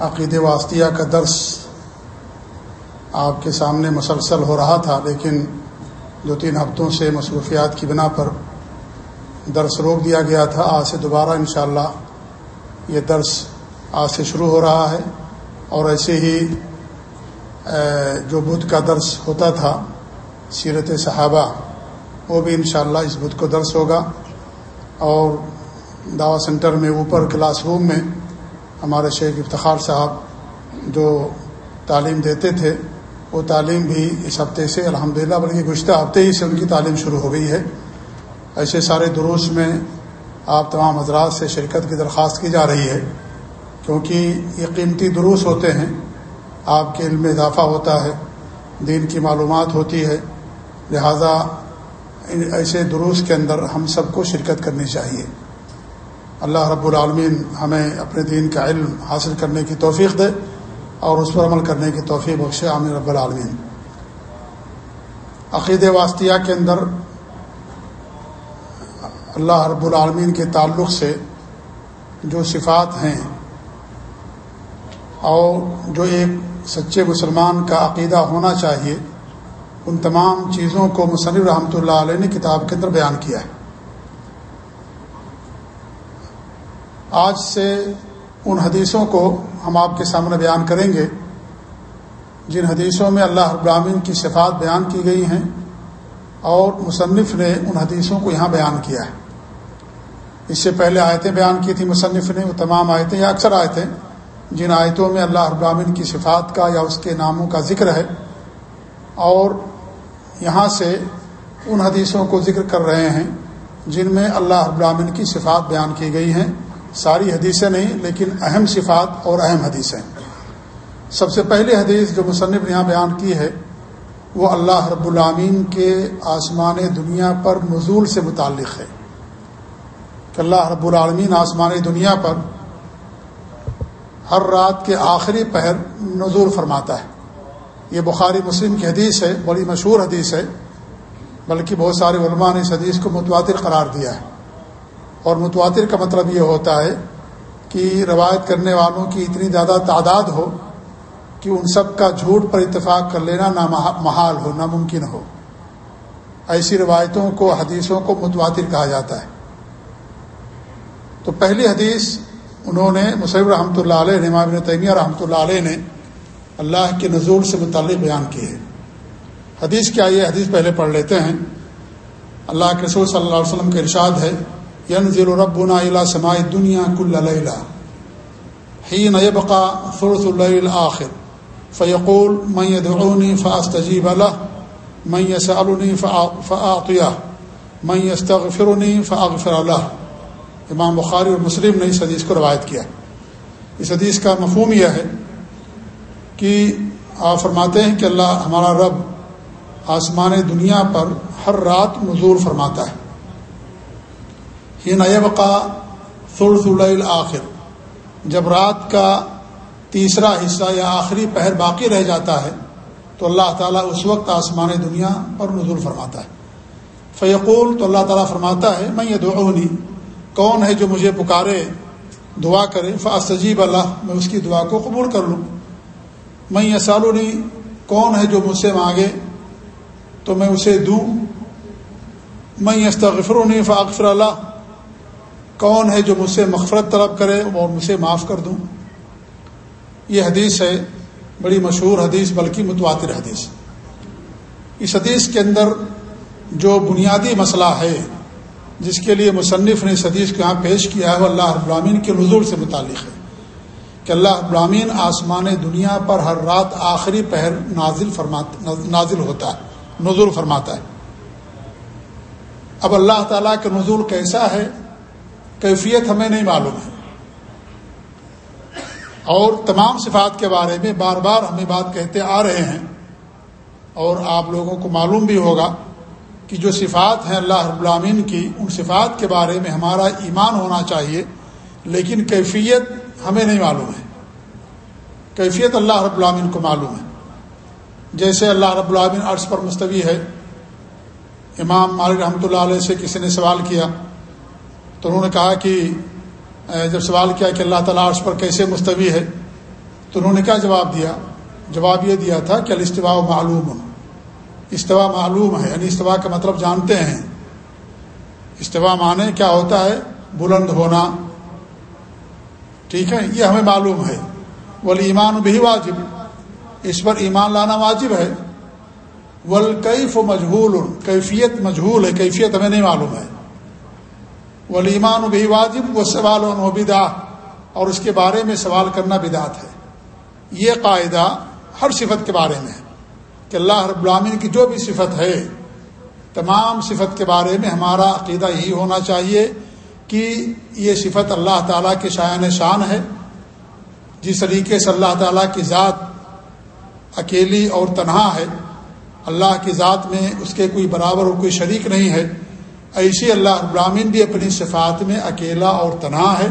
عقید واسطیہ کا درس آپ کے سامنے مسلسل ہو رہا تھا، لیکن دو تین ہفتوں سے مصروفیات کی بنا پر درس روک دیا گیا تھا۔ آج سے دوبارہ انشاءاللہ یہ درس آج سے شروع ہو رہا ہے۔ اور ایسے ہی جو بدھ کا درس ہوتا تھا، سیرت صحابہ، وہ بھی انشاءاللہ اس بدھ کو درس ہوگا۔ اور دعوی سینٹر میں اوپر کلاس روم میں ہمارے شیخ افتخار صاحب جو تعلیم دیتے تھے، وہ تعلیم بھی اس ہفتے سے الحمد للہ بلکہ گزشتہ ہفتے ہی سے ان کی تعلیم شروع ہو گئی ہے۔ ایسے سارے دروس میں آپ تمام حضرات سے شرکت کی درخواست کی جا رہی ہے۔ کیونکہ یہ قیمتی دروس ہوتے ہیں، آپ کے علم میں اضافہ ہوتا ہے، دین کی معلومات ہوتی ہے۔ لہذا ایسے دروس کے اندر ہم سب کو شرکت کرنی چاہیے۔ اللہ رب العالمین ہمیں اپنے دین کا علم حاصل کرنے کی توفیق دے اور اس پر عمل کرنے کی توفیق بخش عامر رب العالمین۔ عقید واسطیہ کے اندر اللہ رب العالمین کے تعلق سے جو صفات ہیں اور جو ایک سچے مسلمان کا عقیدہ ہونا چاہیے، ان تمام چیزوں کو مصنف رحمۃ اللہ علیہ نے کتاب کے اندر بیان کیا ہے۔ آج سے ان حدیثوں کو ہم آپ کے سامنے بیان کریں گے، جن حدیثوں میں اللہ ابراہین کی صفات بیان کی گئی ہیں اور مصنف نے ان حدیثوں کو یہاں بیان کیا ہے۔ اس سے پہلے آیتیں بیان کی تھیں، مصنف نے وہ تمام آیتیں، یا اکثر آیتیں، جن آیتوں میں اللہ ابراہین کی صفات کا یا اس کے ناموں کا ذکر ہے۔ اور یہاں سے ان حدیثوں کو ذکر کر رہے ہیں، جن میں اللہ ابراہین کی صفات بیان کی گئی ہیں۔ ساری حدیثیں نہیں، لیکن اہم صفات اور اہم حدیثیں۔ سب سے پہلی حدیث جو مصنف نے یہاں بیان کی ہے، وہ اللہ رب العامین کے آسمان دنیا پر نزول سے متعلق ہے۔ کہ اللہ رب العالمین آسمان دنیا پر ہر رات کے آخری پہر نزول فرماتا ہے۔ یہ بخاری مسلم کی حدیث ہے، بڑی مشہور حدیث ہے، بلکہ بہت سارے علماء نے اس حدیث کو متواتر قرار دیا ہے۔ اور متواتر کا مطلب یہ ہوتا ہے کہ روایت کرنے والوں کی اتنی زیادہ تعداد ہو کہ ان سب کا جھوٹ پر اتفاق کر لینا نہ محال ہو، ناممکن ہو۔ ایسی روایتوں کو، حدیثوں کو متواتر کہا جاتا ہے۔ تو پہلی حدیث انہوں نے، مصعب رحمۃ اللہ علیہ نمابن تیمیہ رحمۃ اللہ علیہ نے اللہ کے نزول سے متعلق بیان کی ہے حدیث کیا یہ؟ حدیث پہلے پڑھ لیتے ہیں۔ اللہ کے رسول صلی اللہ علیہ وسلم کا ارشاد ہے ينزل ربنا الى سماء الدنيا كل ليله حين يبقى ثلث الليل الاخر فيقول، من يدعوني فاستجيب له، من يسالني فاعطيه من يستغفرني فاغفر له. امام بخاری اور مسلم نے اس حدیث کو روایت کیا اس حدیث کا مفہوم یہ ہے کہ آپ فرماتے ہیں کہ اللہ ہمارا رب آسمان دنیا پر ہر رات نزول فرماتا ہے۔ یہ نیبقا ثلث آخر۔ جب رات کا تیسرا حصہ یا آخری پہر باقی رہ جاتا ہے، تو اللہ تعالیٰ اس وقت آسمان دنیا پر نزول فرماتا ہے۔ فیقول، تو اللہ تعالیٰ فرماتا ہے میں یہ دعونی کون ہے جو مجھے پکارے، دعا کرے، فاستجیب اللہ، میں اس کی دعا کو قبول کر لوں۔ میں یہ سالونی کون ہے جو مجھ سے مانگے، تو میں اسے دوں۔ میں استغفرونی فاغفر اللہ کون ہے جو مجھ سے مغفرت طلب کرے اور مجھے معاف کر دوں؟ یہ حدیث ہے، بڑی مشہور حدیث، بلکہ متواتر حدیث۔ اس حدیث کے اندر جو بنیادی مسئلہ ہے، جس کے لیے مصنف نے اس حدیث کو یہاں پیش کیا ہے، وہ اللہ ابراہین کے نزول سے متعلق ہے۔ کہ اللہ ابراہین آسمان دنیا پر ہر رات آخری پہر نازل فرماتا نازل ہوتا ہے، نزول فرماتا ہے۔ اب اللہ تعالیٰ کا نزول کیسا ہے؟ کیفیت ہمیں نہیں معلوم ہے۔ اور تمام صفات کے بارے میں بار بار ہمیں بات کہتے آ رہے ہیں۔ اور آپ لوگوں کو معلوم بھی ہوگا کہ جو صفات ہیں اللہ رب العامین کی، ان صفات کے بارے میں ہمارا ایمان ہونا چاہیے، لیکن کیفیت ہمیں نہیں معلوم ہے۔ کیفیت اللہ رب العامین کو معلوم ہے۔ جیسے اللہ رب العامین عرض پر مستوی ہے، امام مالک رحمۃ اللہ علیہ سے کسی نے سوال کیا تو انہوں نے کہا کہ جب سوال کیا کہ اللہ تعالیٰ عرش پر کیسے مستوی ہے، تو انہوں نے کیا جواب دیا؟ جواب یہ دیا تھا کہ الاستواء معلوم۔ استوا معلوم ہے یعنی استوا کا مطلب جانتے ہیں۔ استوا معنی کیا ہوتا ہے؟ بلند ہونا۔ ٹھیک ہے؟ یہ ہمیں معلوم ہے۔ ولی ایمان بھی واجب۔ اس پر ایمان لانا واجب ہے۔ ولقیف مجہول۔ کیفیت مجہول ہے، کیفیت ہمیں نہیں معلوم ہے۔ ولیمان بھی واجب وہ سوال و اور اس کے بارے میں سوال کرنا بدعت ہے۔ یہ قاعدہ ہر صفت کے بارے میں ہے کہ اللہ رب العامین کی جو بھی صفت ہے، تمام صفت کے بارے میں ہمارا عقیدہ یہی ہونا چاہیے کہ یہ صفت اللہ تعالیٰ کے شاعن شان ہے۔ جس طریقے سے اللہ تعالیٰ کی ذات اکیلی اور تنہا ہے، اللہ کی ذات میں اس کے کوئی برابر اور کوئی شریک نہیں ہے۔ ایسی اللہ رب العامین بھی اپنی صفات میں اکیلا اور تنہا ہے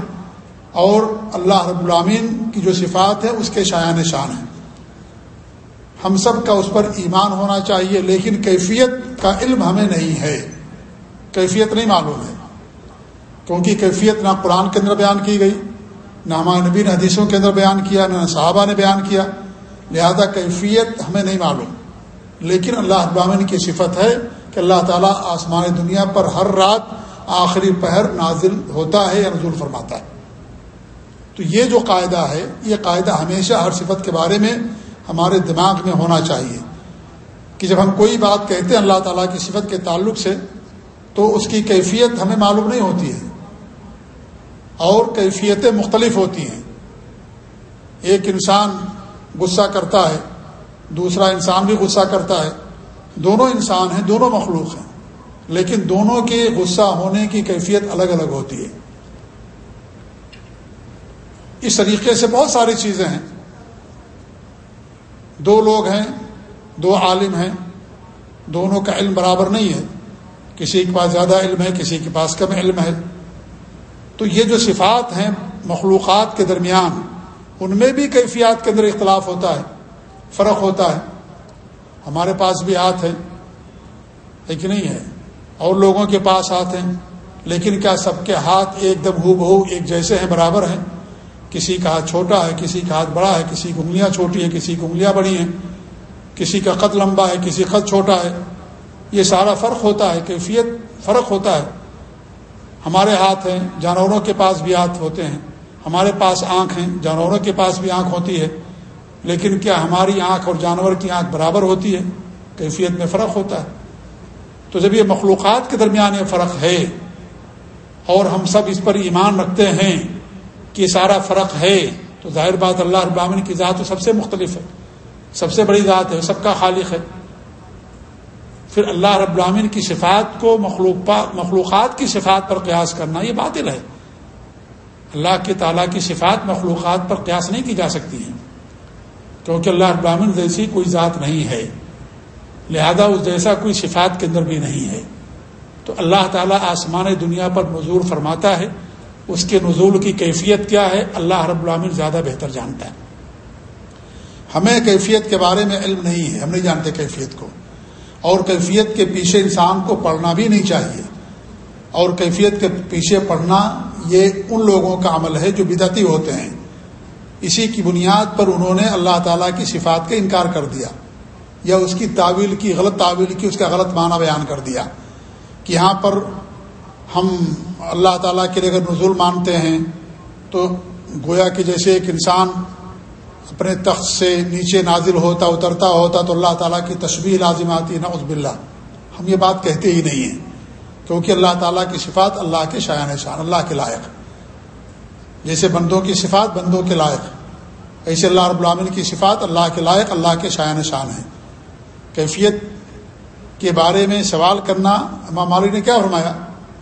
اور اللہ رب العامین کی جو صفات ہے اس کے شایان شان ہیں۔ ہم سب کا اس پر ایمان ہونا چاہیے، لیکن کیفیت کا علم ہمیں نہیں ہے۔ کیفیت نہیں معلوم ہے۔ کیونکہ کیفیت نہ قرآن کے اندر بیان کی گئی، نہ ہمارے نبی نے حدیثوں کے اندر بیان کیا، نہ صحابہ نے بیان کیا۔ لہذا کیفیت ہمیں نہیں معلوم، لیکن اللہ ابامن کی صفت ہے۔ کہ اللہ تعالیٰ آسمان دنیا پر ہر رات آخری پہر نازل ہوتا ہے یا نزول فرماتا ہے۔ تو یہ جو قاعدہ ہے، یہ قاعدہ ہمیشہ ہر صفت کے بارے میں ہمارے دماغ میں ہونا چاہیے۔ کہ جب ہم کوئی بات کہتے ہیں اللہ تعالیٰ کی صفت کے تعلق سے، تو اس کی کیفیت ہمیں معلوم نہیں ہوتی ہے۔ اور کیفیتیں مختلف ہوتی ہیں۔ ایک انسان غصہ کرتا ہے، دوسرا انسان بھی غصہ کرتا ہے۔ دونوں انسان ہیں، دونوں مخلوق ہیں۔ لیکن دونوں کے غصہ ہونے کی کیفیت الگ الگ ہوتی ہے۔ اس طریقے سے بہت ساری چیزیں ہیں۔ دو لوگ ہیں، دو عالم ہیں۔ دونوں کا علم برابر نہیں ہے۔ کسی کے پاس زیادہ علم ہے، کسی کے پاس کم علم ہے۔ تو یہ جو صفات ہیں مخلوقات کے درمیان، ان میں بھی کیفیات کے اندر اختلاف ہوتا ہے، فرق ہوتا ہے۔ ہمارے پاس بھی ہاتھ ہیں، ایک نہیں ہے۔ اور لوگوں کے پاس ہاتھ ہیں۔ لیکن کیا سب کے ہاتھ ایک دم ہو بہو ایک جیسے ہیں، برابر ہیں؟ کسی کا ہاتھ چھوٹا ہے، کسی کا ہاتھ بڑا ہے، کسی کی انگلیاں چھوٹی ہیں، کسی کی انگلیاں بڑی ہیں۔ کسی کا قد لمبا ہے، کسی قد چھوٹا ہے۔ یہ سارا فرق ہوتا ہے، کیفیت فرق ہوتا ہے۔ ہمارے ہاتھ ہیں، جانوروں کے پاس بھی ہاتھ ہوتے ہیں۔ ہمارے پاس آنکھ ہیں، جانوروں کے پاس بھی آنکھ ہوتی ہے۔ لیکن کیا ہماری آنکھ اور جانور کی آنکھ برابر ہوتی ہے؟ کیفیت میں فرق ہوتا ہے۔ تو جب یہ مخلوقات کے درمیان یہ فرق ہے اور ہم سب اس پر ایمان رکھتے ہیں کہ سارا فرق ہے، تو ظاہر بات اللہ ابامن کی ذات تو سب سے مختلف ہے۔ سب سے بڑی ذات ہے، سب کا خالق ہے۔ پھر اللہ رب العامن کی صفات کو مخلوق مخلوقات کی صفات پر قیاس کرنا یہ باطل ہے۔ اللہ کے تعالیٰ کی صفات مخلوقات پر قیاس نہیں کی جا سکتی ہیں۔ کیونکہ اللہ ابراہین جیسی کوئی ذات نہیں ہے۔ لہذا اس جیسا کوئی صفات کے اندر بھی نہیں ہے۔ تو اللہ تعالیٰ آسمان دنیا پر نزول فرماتا ہے۔ اس کے نزول کی کیفیت کیا ہے؟ اللہ رب العامن زیادہ بہتر جانتا ہے۔ ہمیں کیفیت کے بارے میں علم نہیں ہے، ہم نہیں جانتے کیفیت کو۔ اور کیفیت کے پیچھے انسان کو پڑھنا بھی نہیں چاہیے۔ اور کیفیت کے پیچھے پڑھنا یہ ان لوگوں کا عمل ہے جو بدعتی ہوتے ہیں۔ اسی کی بنیاد پر انہوں نے اللہ تعالیٰ کی صفات کا انکار کر دیا یا اس کی تعویل کی، غلط تعویل کی اس کا غلط معنی بیان کر دیا کہ یہاں پر ہم اللہ تعالیٰ کے لیے اگر نزول مانتے ہیں تو گویا کہ جیسے ایک انسان اپنے تخت سے نیچے نازل ہوتا، اترتا ہوتا تو اللہ تعالیٰ کی تشبیح لازم آتی، نعوذ باللہ۔ ہم یہ بات کہتے ہی نہیں ہیں۔ کیونکہ اللہ تعالیٰ کی صفات اللہ کے شایان شان، اللہ کے لائق۔ جیسے بندوں کی صفات بندوں کے لائق ایسے اللہ رب العامن کی صفات اللہ کے لائق، اللہ کے شایان شان ہے کیفیت کے بارے میں سوال کرنا، امام مالک نے کیا فرمایا؟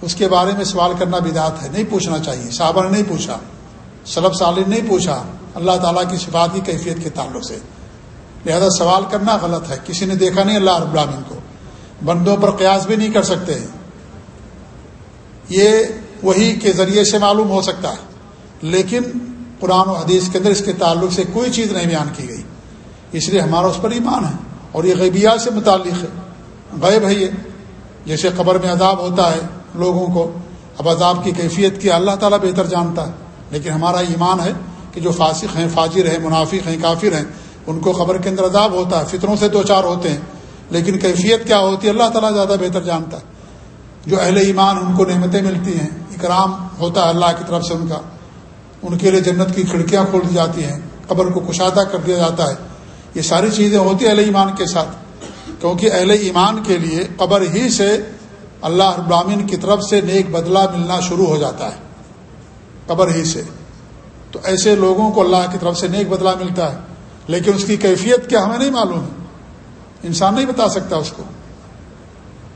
اس کے بارے میں سوال کرنا بدعت ہے، نہیں پوچھنا چاہیے۔ صحابہ نے نہیں پوچھا سلب سالین نہیں پوچھا۔ اللہ تعالیٰ کی صفات کی کیفیت کے تعلق سے۔ لہذا سوال کرنا غلط ہے۔ کسی نے دیکھا نہیں اللہ رب العالمین کو؟ بندوں پر قیاس بھی نہیں کر سکتے۔ یہ وہی کے ذریعے سے معلوم ہو سکتا ہے۔ لیکن قرآن و حدیث کے اندر اس کے تعلق سے کوئی چیز نہیں بیان کی گئی۔ اس لیے ہمارا اس پر ایمان ہے اور یہ غیبیات سے متعلق ہے۔ غیب ہے یہ۔ جیسے قبر میں عذاب ہوتا ہے لوگوں کو، اب عذاب کی کیفیت کی اللہ تعالیٰ بہتر جانتا ہے۔ لیکن ہمارا ایمان ہے کہ جو فاسق ہیں، فاجر ہیں، منافق ہیں، کافر ہیں، ان کو قبر کے اندر عذاب ہوتا ہے، فطروں سے دو چار ہوتے ہیں۔ لیکن کیفیت کیا ہوتی ہے؟ اللہ تعالیٰ زیادہ بہتر جانتا ہے۔ جو اہل ایمان، ان کو نعمتیں ملتی ہیں، اکرام ہوتا ہے اللہ کی طرف سے ان کا۔ ان کے لیے جنت کی کھڑکیاں کھول دی جاتی ہیں، قبر کو کشادہ کر دیا جاتا ہے۔ یہ ساری چیزیں ہوتی ہیں اہل ایمان کے ساتھ۔ کیونکہ اہل ایمان کے لیے قبر ہی سے اللہ ابراہین کی طرف سے نیک بدلہ ملنا شروع ہو جاتا ہے۔ قبر ہی سے۔ تو ایسے لوگوں کو اللہ کی طرف سے نیک بدلہ ملتا ہے۔ لیکن اس کی کیفیت کیا ہمیں نہیں معلوم۔ ہے انسان نہیں بتا سکتا اس کو۔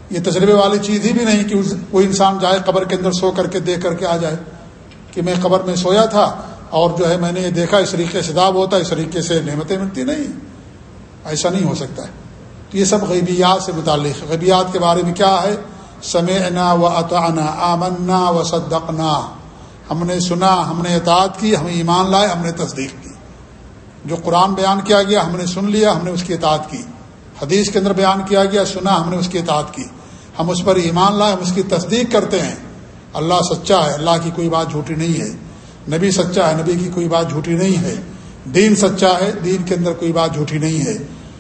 یہ تجربے والی چیز ہی بھی نہیں کہ کوئی انسان جائے قبر کے اندر سو کر کے، دیکھ کر کے آ جائے۔ کہ میں قبر میں سویا تھا اور جو ہے میں نے یہ دیکھا اس طریقے سے داب ہوتا ہے، اس طریقے سے نعمتیں ملتی نہیں۔ ایسا نہیں ہو سکتا ہے۔ تو یہ سب غیبیات سے متعلق، غیبیات کے بارے میں کیا ہے؟ سمعنا و اطعنا آمنا و صدقنا ہم نے سنا، ہم نے اطاعت کی، ہم ایمان لائے، ہم نے تصدیق کی۔ جو قرآن بیان کیا گیا، ہم نے سن لیا، ہم نے اس کی اطاعت کی۔ حدیث کے اندر بیان کیا گیا، سنا، ہم نے اس کی اطاعت کی۔ ہم اس پر ایمان لائے، ہم اس کی تصدیق کرتے ہیں۔ اللہ سچا ہے، اللہ کی کوئی بات جھوٹی نہیں ہے۔ نبی سچا ہے، نبی کی کوئی بات جھوٹی نہیں ہے۔ دین سچا ہے، دین کے اندر کوئی بات جھوٹی نہیں ہے۔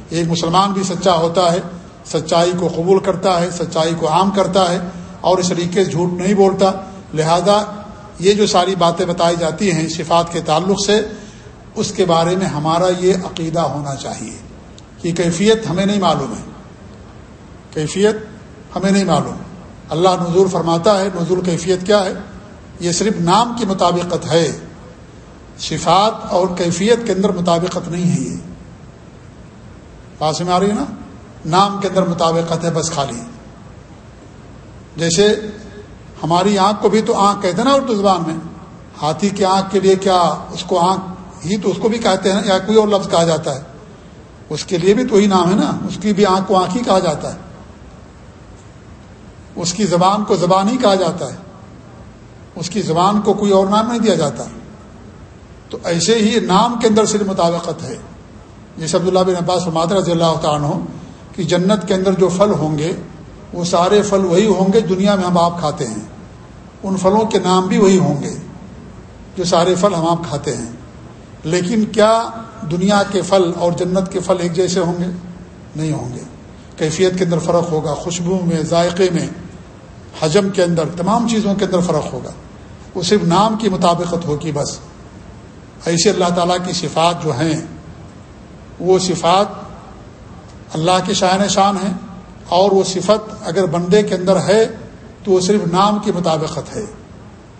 ایک مسلمان بھی سچا ہوتا ہے، سچائی کو قبول کرتا ہے، سچائی کو عام کرتا ہے اور اس طریقے سے جھوٹ نہیں بولتا۔ لہذا یہ جو ساری باتیں بتائی جاتی ہیں صفات کے تعلق سے، اس کے بارے میں ہمارا یہ عقیدہ ہونا چاہیے کہ کیفیت ہمیں نہیں معلوم ہے۔ کیفیت ہمیں نہیں معلوم۔ اللہ نزول فرماتا ہے، نزول کیفیت کیا ہے؟ یہ صرف نام کی مطابقت ہے۔ صفات اور کیفیت کے اندر مطابقت نہیں ہے یہ۔ پاس میں آ رہی ہے نا؟ نام کے اندر مطابقت ہے، بس خالی۔ جیسے ہماری آنکھ کو بھی تو آنکھ کہتے ہیں نا اردو زبان میں۔ ہاتھی کی آنکھ کے لیے کیا اس کو آنکھ ہی تو اس کو بھی کہتے ہیں یا کوئی اور لفظ کہا جاتا ہے۔ اس کے لیے بھی تو ہی نام ہے نا۔ اس کی بھی آنکھ کو آنکھ ہی کہا جاتا ہے۔ اس کی زبان کو زبان ہی کہا جاتا ہے۔ اس کی زبان کو کوئی اور نام نہیں دیا جاتا۔ تو ایسے ہی نام کے اندر صرف مطابقت ہے۔ جیسے عبداللہ بن عباس فرمات رضی اللہ عنہ کہ جنت کے اندر جو پھل ہوں گے، وہ سارے پھل وہی ہوں گے دنیا میں ہم آپ کھاتے ہیں۔ ان پھلوں کے نام بھی وہی ہوں گے جو سارے پھل ہم آپ کھاتے ہیں۔ لیکن کیا دنیا کے پھل اور جنت کے پھل ایک جیسے ہوں گے؟ نہیں ہوں گے۔ کیفیت کے اندر فرق ہوگا، خوشبو میں، ذائقے میں۔ حجم کے اندر، تمام چیزوں کے اندر فرق ہوگا۔ وہ صرف نام کی مطابقت ہوگی بس۔ ایسے اللہ تعالیٰ کی صفات جو ہیں، وہ صفات اللہ کے شاعن شان ہیں اور وہ صفت اگر بندے کے اندر ہے، تو وہ صرف نام کی مطابقت ہے۔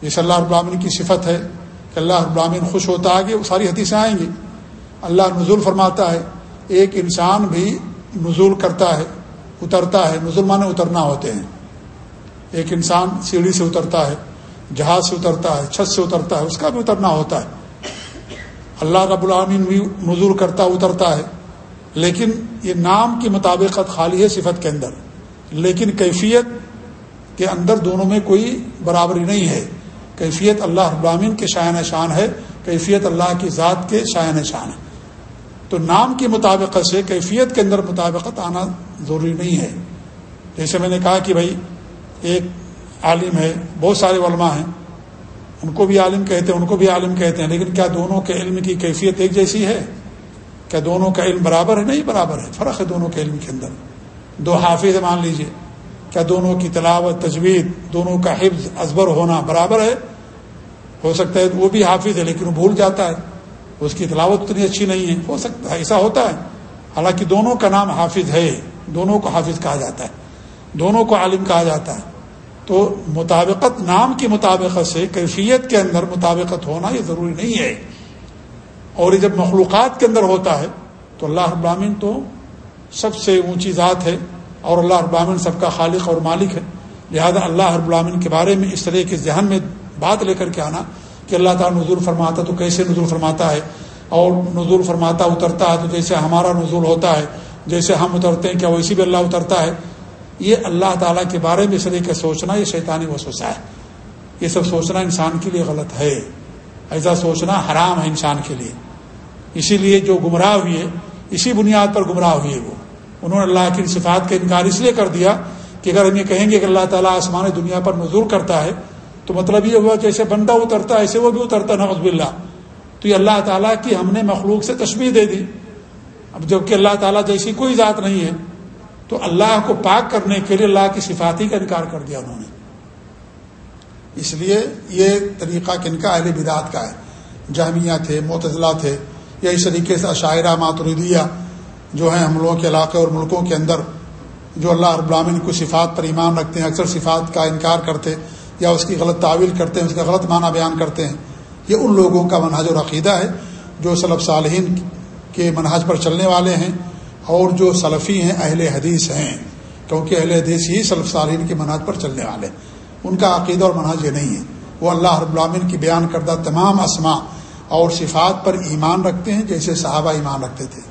جیسے اللہ ابراہین کی صفت ہے کہ اللہ ابراہین خوش ہوتا آگے وہ ساری حدیثیں آئیں گی۔ اللہ نزول فرماتا ہے، ایک انسان بھی نزول کرتا ہے، اترتا ہے۔ نزول مانے اترنا ہوتے ہیں۔ ایک انسان سیڑھی سے اترتا ہے، جہاز سے اترتا ہے، چھت سے اترتا ہے، اس کا بھی اترنا ہوتا ہے۔ اللہ رب العامین بھی نزول کرتا، اترتا ہے۔ لیکن یہ نام کی مطابقت خالی ہے صفت کے اندر۔ لیکن کیفیت کے اندر دونوں میں کوئی برابری نہیں ہے۔ کیفیت اللہ ابراہین کے شاعن شان ہے، کیفیت اللہ کی ذات کے شاعن شان ہے۔ تو نام کی مطابقت سے، کیفیت کے اندر مطابقت آنا ضروری نہیں ہے۔ جیسے میں نے کہا کہ بھائی ایک عالم ہے، بہت سارے علماء ہیں۔ ان کو بھی عالم کہتے ہیں، ان کو بھی عالم کہتے ہیں، لیکن کیا دونوں کے علم کی کیفیت ایک جیسی ہے؟ کیا دونوں کا علم برابر ہے؟ نہیں برابر ہے، فرق ہے دونوں کے علم کے اندر۔ دو حافظ مان لیجیے، کیا دونوں کی تلاوت، تجوید، دونوں کا حفظ ازبر ہونا برابر ہے؟ ہو سکتا ہے وہ بھی حافظ ہے، لیکن وہ بھول جاتا ہے۔ اس کی تلاوت اتنی اچھی نہیں ہے۔ ہو سکتا ہے، ایسا ہوتا ہے۔ حالانکہ دونوں کا نام حافظ ہے، دونوں کو حافظ کہا جاتا ہے، دونوں کو عالم کہا جاتا ہے۔ تو مطابقت نام کی مطابقت سے کیفیت کے اندر مطابقت ہونا یہ ضروری نہیں ہے۔ اور یہ جب مخلوقات کے اندر ہوتا ہے، تو اللہ ابراہین تو سب سے اونچی ذات ہے اور اللہ ابراہین سب کا خالق اور مالک ہے۔ لہذا اللہ ابراہین کے بارے میں اس طرح کے ذہن میں بات لے کر کے آنا کہ اللہ تعالیٰ نظور فرماتا تو کیسے نظور فرماتا ہے، اور نزول فرماتا اترتا ہے تو جیسے ہمارا نزول ہوتا ہے، جیسے ہم اترتے ہیں کیا ویسی بھی اللہ اترتا ہے۔ یہ اللہ تعالیٰ کے بارے میں اس طریقے سوچنا یہ شیطانی وسوسہ ہے۔ یہ سب سوچنا انسان کے لیے غلط ہے۔ ایسا سوچنا حرام ہے انسان کے لیے۔ اسی لیے جو گمراہ ہوئے اسی بنیاد پر گمراہ ہوئے وہ۔ انہوں نے اللہ کی صفات کا انکار اس لیے کر دیا کہ اگر ہم یہ کہیں گے کہ اللہ تعالیٰ آسمان دنیا پر نظور کرتا ہے، تو مطلب یہ ہوا کہ ایسے بندہ اترتا ہے، ایسے وہ بھی اترتا نوز اللہ تو یہ اللہ تعالیٰ کی ہم نے مخلوق سے تشبیح دے دی۔ اب جبکہ اللہ تعالیٰ جیسی کوئی ذات نہیں ہے تو اللہ کو پاک کرنے کے لیے اللہ کی صفاتی کا انکار کر دیا انہوں نے۔ اس لیے یہ طریقہ کن کا اہل بدعت کا ہے۔ جامعہ تھے معتضلہ تھے، یا اس طریقے سے عشاعرہ ماتردیہ جو ہیں ہم لوگوں کے علاقے اور ملکوں کے اندر، جو اللہ رب العالمین کو صفات پر ایمان رکھتے ہیں، اکثر صفات کا انکار کرتے یا اس کی غلط تعویل کرتے ہیں، اس کا غلط معنی بیان کرتے ہیں۔ یہ ان لوگوں کا منہج اور عقیدہ ہے جو صلب صالحین کے منہج پر چلنے والے ہیں۔ اور جو سلفی ہیں، اہل حدیث ہیں، کیونکہ اہل حدیث ہی صلف صالحین کے منہج پر چلنے والے ان کا عقیدہ اور منہج یہ نہیں ہے۔ وہ اللہ رب العالمین کی بیان کردہ تمام اسما اور صفات پر ایمان رکھتے ہیں، جیسے صحابہ ایمان رکھتے تھے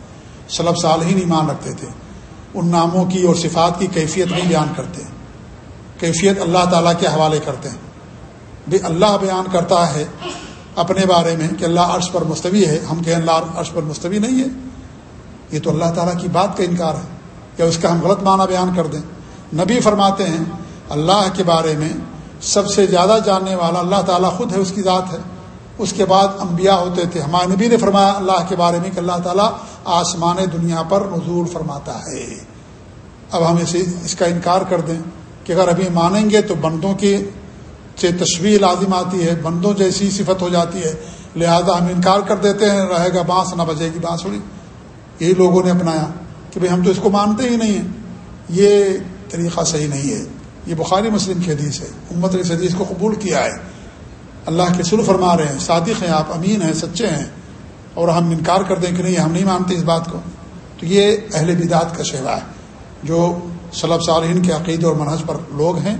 صلب صالحین ایمان رکھتے تھے۔ ان ناموں کی اور صفات کی کیفیت نہیں بیان کرتے۔ کیفیت اللہ تعالیٰ کے حوالے کرتے ہیں۔ بھی اللہ بیان کرتا ہے اپنے بارے میں کہ اللہ عرش پر مستوی ہے۔ ہم کہیں اللہ عرش پر مستوی نہیں ہے۔ یہ تو اللہ تعالیٰ کی بات کا انکار ہے یا اس کا ہم غلط معنی بیان کر دیں۔ نبی فرماتے ہیں، اللہ کے بارے میں سب سے زیادہ جاننے والا اللہ تعالیٰ خود ہے، اس کی ذات ہے۔ اس کے بعد انبیاء ہوتے تھے۔ ہمارے نبی نے فرمایا اللہ کے بارے میں کہ اللہ تعالیٰ آسمان دنیا پر نزول فرماتا ہے۔ اب ہم اسے، اس کا انکار کر دیں کہ اگر ابھی مانیں گے تو بندوں کی سے تشویح لازم آتی ہے، بندوں جیسی صفت ہو جاتی ہے۔ لہذا ہم انکار کر دیتے ہیں، رہے گا بانس نہ بجے گی بانسڑی یہی لوگوں نے اپنایا کہ بھائی ہم تو اس کو مانتے ہی نہیں ہیں۔ یہ طریقہ صحیح نہیں ہے۔ یہ بخاری مسلم کی حدیث ہے۔ امت اس حدیث کو قبول کیا ہے۔ اللہ کے سر فرما رہے ہیں، صادق ہیں آپ، امین ہیں، سچے ہیں۔ اور ہم انکار کر دیں کہ نہیں، ہم نہیں مانتے اس بات کو۔ تو یہ اہل بدعت کا شہرا ہے۔ جو صلب صالحین کے عقید اور منحص پر لوگ ہیں،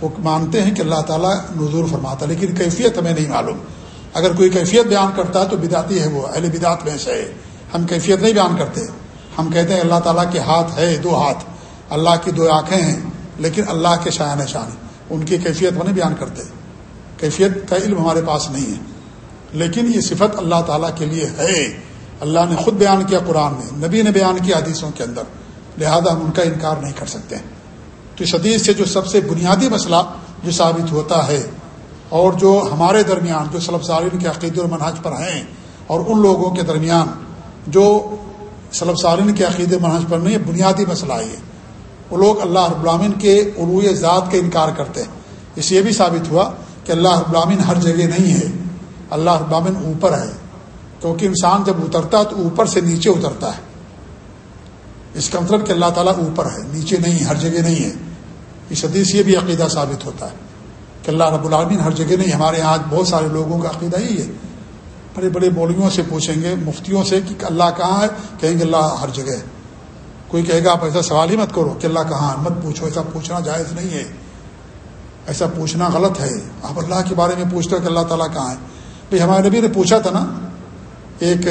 وہ مانتے ہیں کہ اللہ تعالیٰ نظور فرماتا لیکن کیفیت ہمیں نہیں معلوم۔ اگر کوئی کیفیت بیان کرتا ہے تو بداتی ہے وہ، اہل بدعت میں سے ہے۔ ہم کیفیت نہیں بیان کرتے۔ ہم کہتے ہیں اللہ تعالیٰ کے ہاتھ ہے، دو ہاتھ۔ اللہ کی دو آنکھیں ہیں، لیکن اللہ کے شاعن شان ان کی کیفیت وہ نہیں بیان کرتے۔ کیفیت کا علم ہمارے پاس نہیں ہے۔ لیکن یہ صفت اللہ تعالیٰ کے لیے ہے۔ اللہ نے خود بیان کیا قرآن میں، نبی نے بیان کیا حدیثوں کے اندر۔ لہذا ہم ان کا انکار نہیں کر سکتے۔ تو اس حدیث سے جو سب سے بنیادی مسئلہ جو ثابت ہوتا ہے، اور جو ہمارے درمیان جو سلب سالین کے عقید اور منحج پر ہیں، اور ان لوگوں کے درمیان جو سلب سالین کے عقید منحج پر نہیں بنیادی مسئلہ ہے وہ لوگ اللہ رب العالمین کے عروع ذات کا انکار کرتے ہیں۔ اس یہ بھی ثابت ہوا کہ اللہ رب العالمین ہر جگہ نہیں ہے۔ اللہ رب العالمین اوپر ہے۔ کیونکہ انسان جب اترتا ہے تو اوپر سے نیچے اترتا ہے۔ اس کا مطلب کہ اللہ تعالیٰ اوپر ہے، نیچے نہیں، ہر جگہ نہیں ہے۔ اس حدیث یہ بھی عقیدہ ثابت ہوتا ہے کہ اللہ رب العالمین ہر جگہ نہیں، ہمارے یہاں بہت سارے لوگوں کا عقیدہ ہی ہے۔ بڑے بڑے مولویوں سے پوچھیں گے، مفتیوں سے کہ اللہ کہاں ہے؟ کہیں گے اللہ ہر جگہ ہے۔ کوئی کہے گا آپ ایسا سوال ہی مت کرو کہ اللہ کہاں ہے؟ مت پوچھو، ایسا پوچھنا جائز نہیں ہے۔ ایسا پوچھنا غلط ہے۔ آپ اللہ کے بارے میں پوچھتے ہو کہ اللہ تعالیٰ کہاں ہے؟ بھائی ہمارے نبی نے پوچھا تھا نا، ایک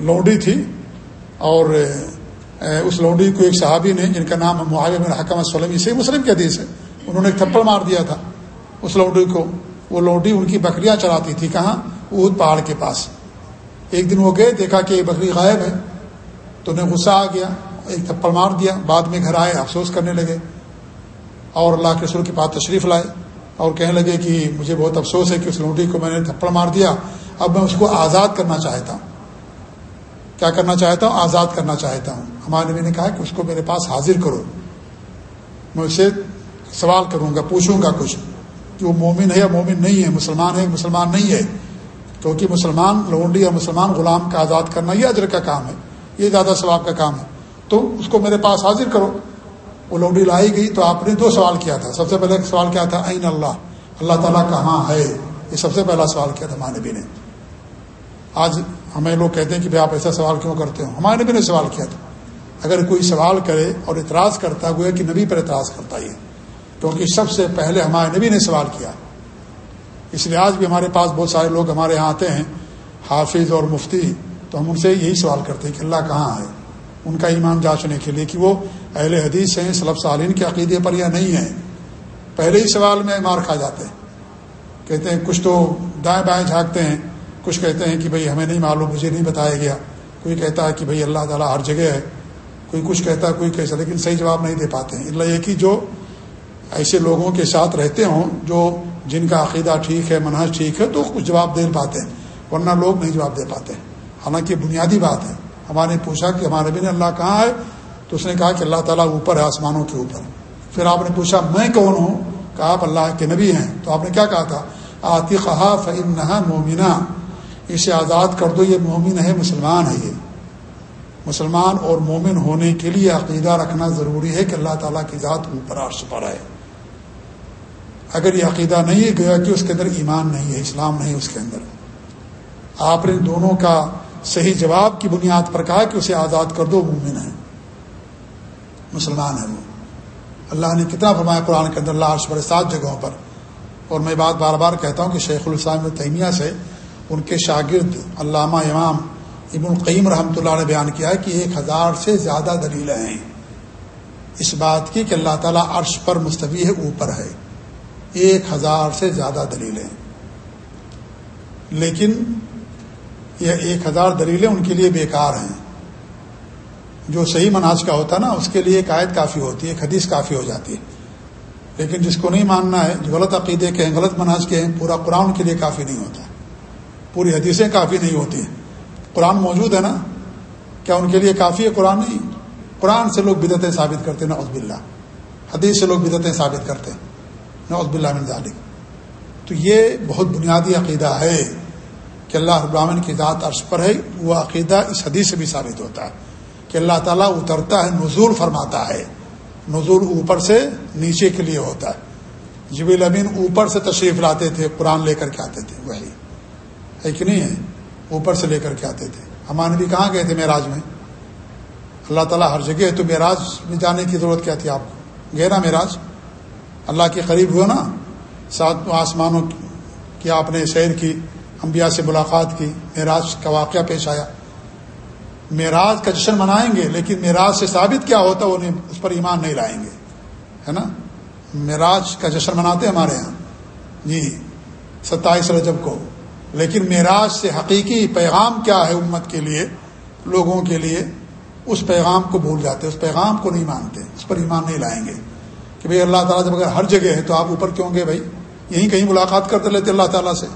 لوڈی تھی اور اس لوڈی کو ایک صحابی نے، جن کا نام معاویہ بن حکم سلم سے مسلم کے حدیث ہے۔ انہوں نے ایک تھپڑ مار دیا تھا اس لوڈی کو۔ وہ لوڈی ان کی بکریاں چلاتی تھی، کہاں؟ اود پہاڑ کے پاس۔ ایک دن وہ گئے، دیکھا کہ بکری غائب ہے۔ تو انہیں غصہ آ گیا، ایک تھپڑ مار دیا، بعد میں گھر آئے، افسوس کرنے لگے۔ اور اللہ کے سر کے پاس تشریف لائے اور کہنے لگے کہ مجھے بہت افسوس ہے کہ اس لوڈی کو میں نے تھپڑ مار دیا۔ اب میں اس کو آزاد کرنا چاہتا ہوں۔ کیا کرنا چاہتا ہوں؟ آزاد کرنا چاہتا ہوں۔ ہمارے نبی نے کہا کہ اس کو میرے پاس حاضر کرو۔ میں اسے سوال کروں گا، پوچھوں گا کچھ کہ وہ مومن ہے یا مومن نہیں ہے، مسلمان ہے، مسلمان نہیں ہے۔ کیونکہ مسلمان لونڈی یا مسلمان غلام کا آزاد کرنا یہ اجر کا کام ہے، یہ زیادہ ثواب کا کام ہے۔ تو اس کو میرے پاس حاضر کرو۔ وہ لونڈی لائی گئی تو آپ نے دو سوال کیا تھا۔ سب سے پہلے سوال کیا تھا عین اللہ؟ اللہ تعالیٰ کہاں ہے۔ یہ سب سے پہلا سوال کیا تھا ہمارے نبی نے۔ آج ہمیں لوگ کہتے ہیں کہ بھائی آپ ایسا سوال کیوں کرتے ہو؟ ہمارے نبی نے سوال کیا تھا۔ اگر کوئی سوال کرے اور اعتراض کرتا گویا کہ نبی پر اعتراض کرتا ہی کیونکہ سب سے پہلے ہمارے نبی نے سوال کیا۔ اس لیے آج بھی ہمارے پاس بہت سارے لوگ ہمارے یہاں آتے ہیں، حافظ اور مفتی، تو ہم ان سے یہی سوال کرتے ہیں کہ اللہ کہاں ہے؟ ان کا ایمان جانچنے کے لیے کہ وہ اہل حدیث ہیں صلب سالین کے عقیدے پر یا نہیں ہیں۔ پہلے ہی سوال میں مار کھا جاتے ہیں۔ کہتے ہیں، کچھ تو دائیں بائیں جھانکتے ہیں۔ کچھ کہتے ہیں کہ بھئی ہمیں نہیں معلوم، مجھے نہیں بتایا گیا۔ کوئی کہتا ہے کہ بھئی اللہ تعالیٰ ہر جگہ ہے۔ کوئی کچھ کہتا ہے، کوئی کیسا لیکن صحیح جواب نہیں دے پاتے۔ ہیں اللہ یہ کہ جو ایسے لوگوں کے ساتھ رہتے ہوں، جو جن کا عقیدہ ٹھیک ہے منحص ٹھیک ہے، تو کچھ جواب دے پاتے ہیں، ورنہ لوگ نہیں جواب دے پاتے حالانکہ بنیادی بات ہے۔ ہمارے پوچھا کہ ہمارے بھی نے اللہ کہاں ہے؟ تو اس نے کہا کہ اللہ تعالیٰ اوپر ہے، آسمانوں کے اوپر۔ پھر آپ نے پوچھا، میں کون ہوں؟ کہ آپ اللہ کے نبی ہیں۔ تو آپ نے کیا کہا تھا؟ آتی فعم نہ مومنہ۔ اسے آزاد کر دو، یہ مومن ہے، مسلمان ہے یہ۔ مسلمان اور مومن ہونے کے لیے عقیدہ رکھنا ضروری ہے کہ اللہ تعالیٰ کی ذات اوپر عرش پر ہے اگر یہ عقیدہ نہیں ہے گیا کہ اس کے اندر ایمان نہیں ہے، اسلام نہیں اس کے اندر۔ آپ نے دونوں کا صحیح جواب کی بنیاد پر کہا کہ اسے آزاد کر دو، مومن ہے مسلمان ہے وہ۔ اللہ نے کتنا فرمایا قرآن کے اندر، اللہ عرش پر، سات جگہوں پر۔ اور میں بات بار بار کہتا ہوں کہ شیخ الاسلام تیمیہ سے ان کے شاگرد علامہ امام ابن القیم رحمۃ اللہ نے بیان کیا ہے کہ ایک ہزار سے زیادہ دلیلیں ہیں۔ اس بات کی کہ اللہ تعالیٰ عرش پر مستوی ہے، اوپر ہے۔ ایک ہزار سے زیادہ دلیلیں۔ لیکن یہ ایک ہزار دلیلیں ان کے لیے بیکار ہیں۔ جو صحیح مناج کا ہوتا نا، اس کے لیے ایک آیت کافی ہوتی ہے، ایک حدیث کافی ہو جاتی ہے۔ لیکن جس کو نہیں ماننا ہے، جو غلط عقیدے کے ہیں، غلط مناج کے ہیں، پورا قرآن کے لیے کافی نہیں ہوتا۔ پوری حدیثیں کافی نہیں ہوتی ہیں۔ قرآن موجود ہے نا؟ کیا ان کے لیے کافی ہے قرآن؟ نہیں۔ قرآن سے لوگ بدتیں ثابت کرتے ہیں نوز باللہ۔ حدیث سے لوگ بدتیں ثابت کرتے ہیں۔ نوز باللہ من ذالک۔ تو یہ بہت بنیادی عقیدہ ہے کہ اللہ ابراہن کی ذات عرش پر ہے، وہ عقیدہ اس حدیث سے بھی ثابت ہوتا ہے کہ اللہ تعالیٰ اترتا ہے، نزول فرماتا ہے۔ نزول اوپر سے نیچے کے لیے ہوتا ہے۔ جبیل امین اوپر سے تشریف لاتے تھے، قرآن لے کر کے آتے تھے وہی ہے کہ نہیں ہے؟ اوپر سے لے کر کے آتے تھے۔ ہمارے بھی کہاں گئے تھے معراج میں؟ اللہ تعالیٰ ہر جگہ ہے، تو معراج میں جانے کی ضرورت کیا تھی آپ کو؟ گئے نا معراج؟ اللہ کے قریب ہوا نا، سات آسمانوں کی آپ نے سیر کی، انبیاء سے ملاقات کی، معراج کا واقعہ پیش آیا۔ معراج کا جشن منائیں گے، لیکن معراج سے ثابت کیا ہوتا وہ اس پر ایمان نہیں لائیں گے، ہے نا؟ معراج کا جشن مناتے ہمارے یہاں۔ جی ستائیس رجب کو۔ لیکن معراج سے حقیقی پیغام کیا ہے امت کے لیے، لوگوں کے لیے؟ اس پیغام کو بھول جاتے، اس پیغام کو نہیں مانتے، اس پر ایمان نہیں لائیں گے۔ کہ بھئی اللہ تعالیٰ جب اگر ہر جگہ ہے تو آپ اوپر کیوں گے بھائی یہیں کہیں ملاقات کرتے لیتے اللہ تعالیٰ سے۔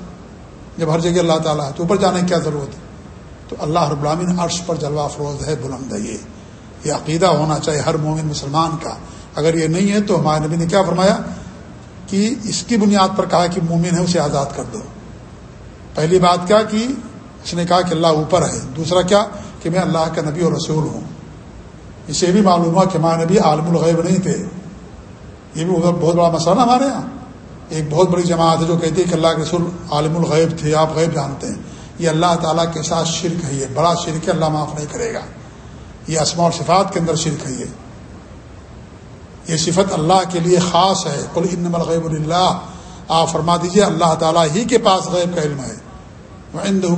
جب ہر جگہ اللہ تعالیٰ ہے تو اوپر جانے کی کیا ضرورت ہے؟ تو اللہ رب العالمین عرش پر جلوہ افروز ہے بلند ہے یہ۔ یہ عقیدہ ہونا چاہیے ہر مومن مسلمان کا۔ اگر یہ نہیں ہے تو ہمارے نبی نے کیا فرمایا؟ کہ اس کی بنیاد پر کہا کہ مومن ہے اسے آزاد کر دو۔ پہلی بات کیا کہ اس نے کہا کہ اللہ اوپر ہے۔ دوسرا کیا کہ میں اللہ کا نبی اور رسول ہوں۔ اسے بھی معلوم ہوا کہ ہمارے نبی عالم الغیب نہیں تھے۔ یہ بھی مطلب بہت بڑا مسئلہ ہمارے یہاں۔ ایک بہت بڑی جماعت ہے جو کہتی ہے کہ اللہ کے رسول عالم الغیب تھے، آپ غیب جانتے ہیں۔ یہ اللہ تعالیٰ کے ساتھ شرک ہے، یہ بڑا شرک ہے، اللہ معاف نہیں کرے گا۔ یہ اسما اور صفات کے اندر شرک ہے یہ۔ یہ صفت اللہ کے لیے خاص ہے۔ کل ان الغیب اللہ آپ فرما دیجیے، اللہ تعالیٰ ہی کے پاس غیب کا علم ہے۔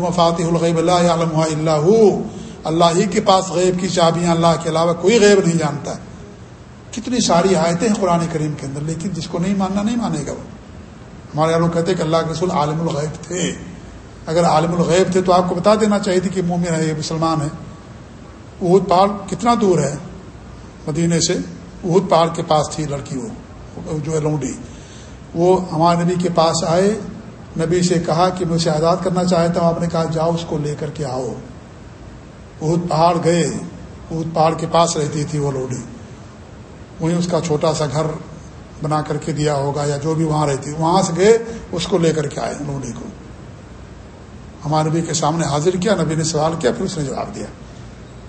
مفاتح الغیب اللہ علم اللہ اللہ ہی کے پاس غیب کی چابیاں، اللہ کے علاوہ کوئی غیب نہیں جانتا۔ ہے کتنی ساری آیتیں ہیں قرآن کریم کے اندر، لیکن جس کو نہیں ماننا، نہیں مانے گا وہ۔ ہمارے لوگ کہتے ہیں کہ اللہ کے رسول عالم الغیب تھے۔ اگر عالم الغیب تھے تو آپ کو بتا دینا چاہیے تھی کہ مومن ہے، یہ مسلمان ہے۔ اہد پہاڑ کتنا دور ہے؟ مدینے سے اہد پہاڑ کے پاس تھی لڑکی وہ، جو ہے لونڈی۔ وہ ہمارے نبی کے پاس آئے۔ نبی سے کہا کہ میں اسے آزاد کرنا چاہتا ہوں، آپ نے کہا جاؤ، اس کو لے کر کے آؤ۔ اہد پہاڑ گئے۔ اہد پہاڑ کے پاس رہتی تھی وہ لوڈی وہیں اس کا چھوٹا سا گھر بنا کر کے دیا ہوگا یا جو بھی وہاں رہتی وہاں سے گئے، اس کو لے کر کے آئے لوڈی کو۔ ہمارے نبی کے سامنے حاضر کیا، نبی نے سوال کیا، پھر اس نے جواب دیا۔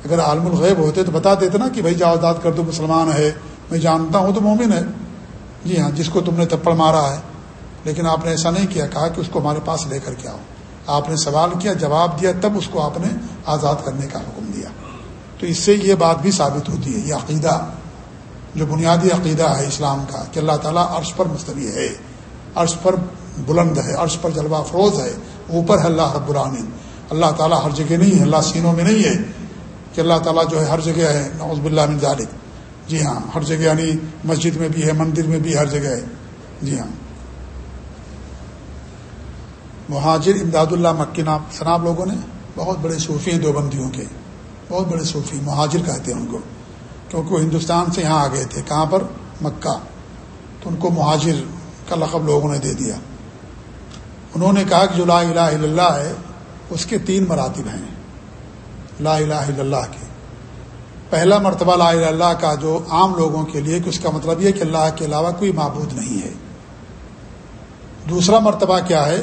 اگر عالم الغیب ہوتے تو بتا دیتے نا کہ بھائی جاؤ آزاد کر دو، مسلمان ہے، میں جانتا ہوں تو مومن ہے۔ جی ہاں جس کو تم نے تپڑ مارا ہے۔ لیکن آپ نے ایسا نہیں کیا، کہا کہ اس کو ہمارے پاس لے کر کے آؤ۔ آپ نے سوال کیا، جواب دیا، تب اس کو آپ نے آزاد کرنے کا حکم دیا۔ تو اس سے یہ بات بھی ثابت ہوتی ہے، یہ عقیدہ جو بنیادی عقیدہ ہے اسلام کا، کہ اللہ تعالیٰ عرش پر مستوی ہے، عرش پر بلند ہے، عرش پر جلوہ افروز ہے، اوپر ہے اللہ رب العامن اللہ تعالیٰ ہر جگہ نہیں ہے، اللہ سینوں میں نہیں ہے کہ اللہ تعالیٰ جو ہے ہر جگہ ہے۔ نوز باللہ من ذالک۔ جی ہاں ہر جگہ یعنی مسجد میں بھی ہے، مندر میں بھی ہر جگہ ہے۔ جی ہاں۔ مہاجر امداد اللہ مکی نام سناب لوگوں نے، بہت بڑے صوفی ہیں دو بندیوں کے۔ بہت بڑے صوفی مہاجر کہتے ہیں ان کو۔ کیونکہ وہ ہندوستان سے یہاں آ گئے تھے۔ کہاں پر؟ مکہ۔ تو ان کو مہاجر کا لقب لوگوں نے دے دیا۔ انہوں نے کہا کہ جو لا الہ الا اللہ ہے، اس کے تین مراتب ہیں۔ لا الہ الا اللہ کے۔ پہلا مرتبہ لا الہ اللہ کا جو عام لوگوں کے لیے، کہ اس کا مطلب یہ کہ اللہ کے علاوہ کوئی معبود نہیں ہے۔ دوسرا مرتبہ کیا ہے؟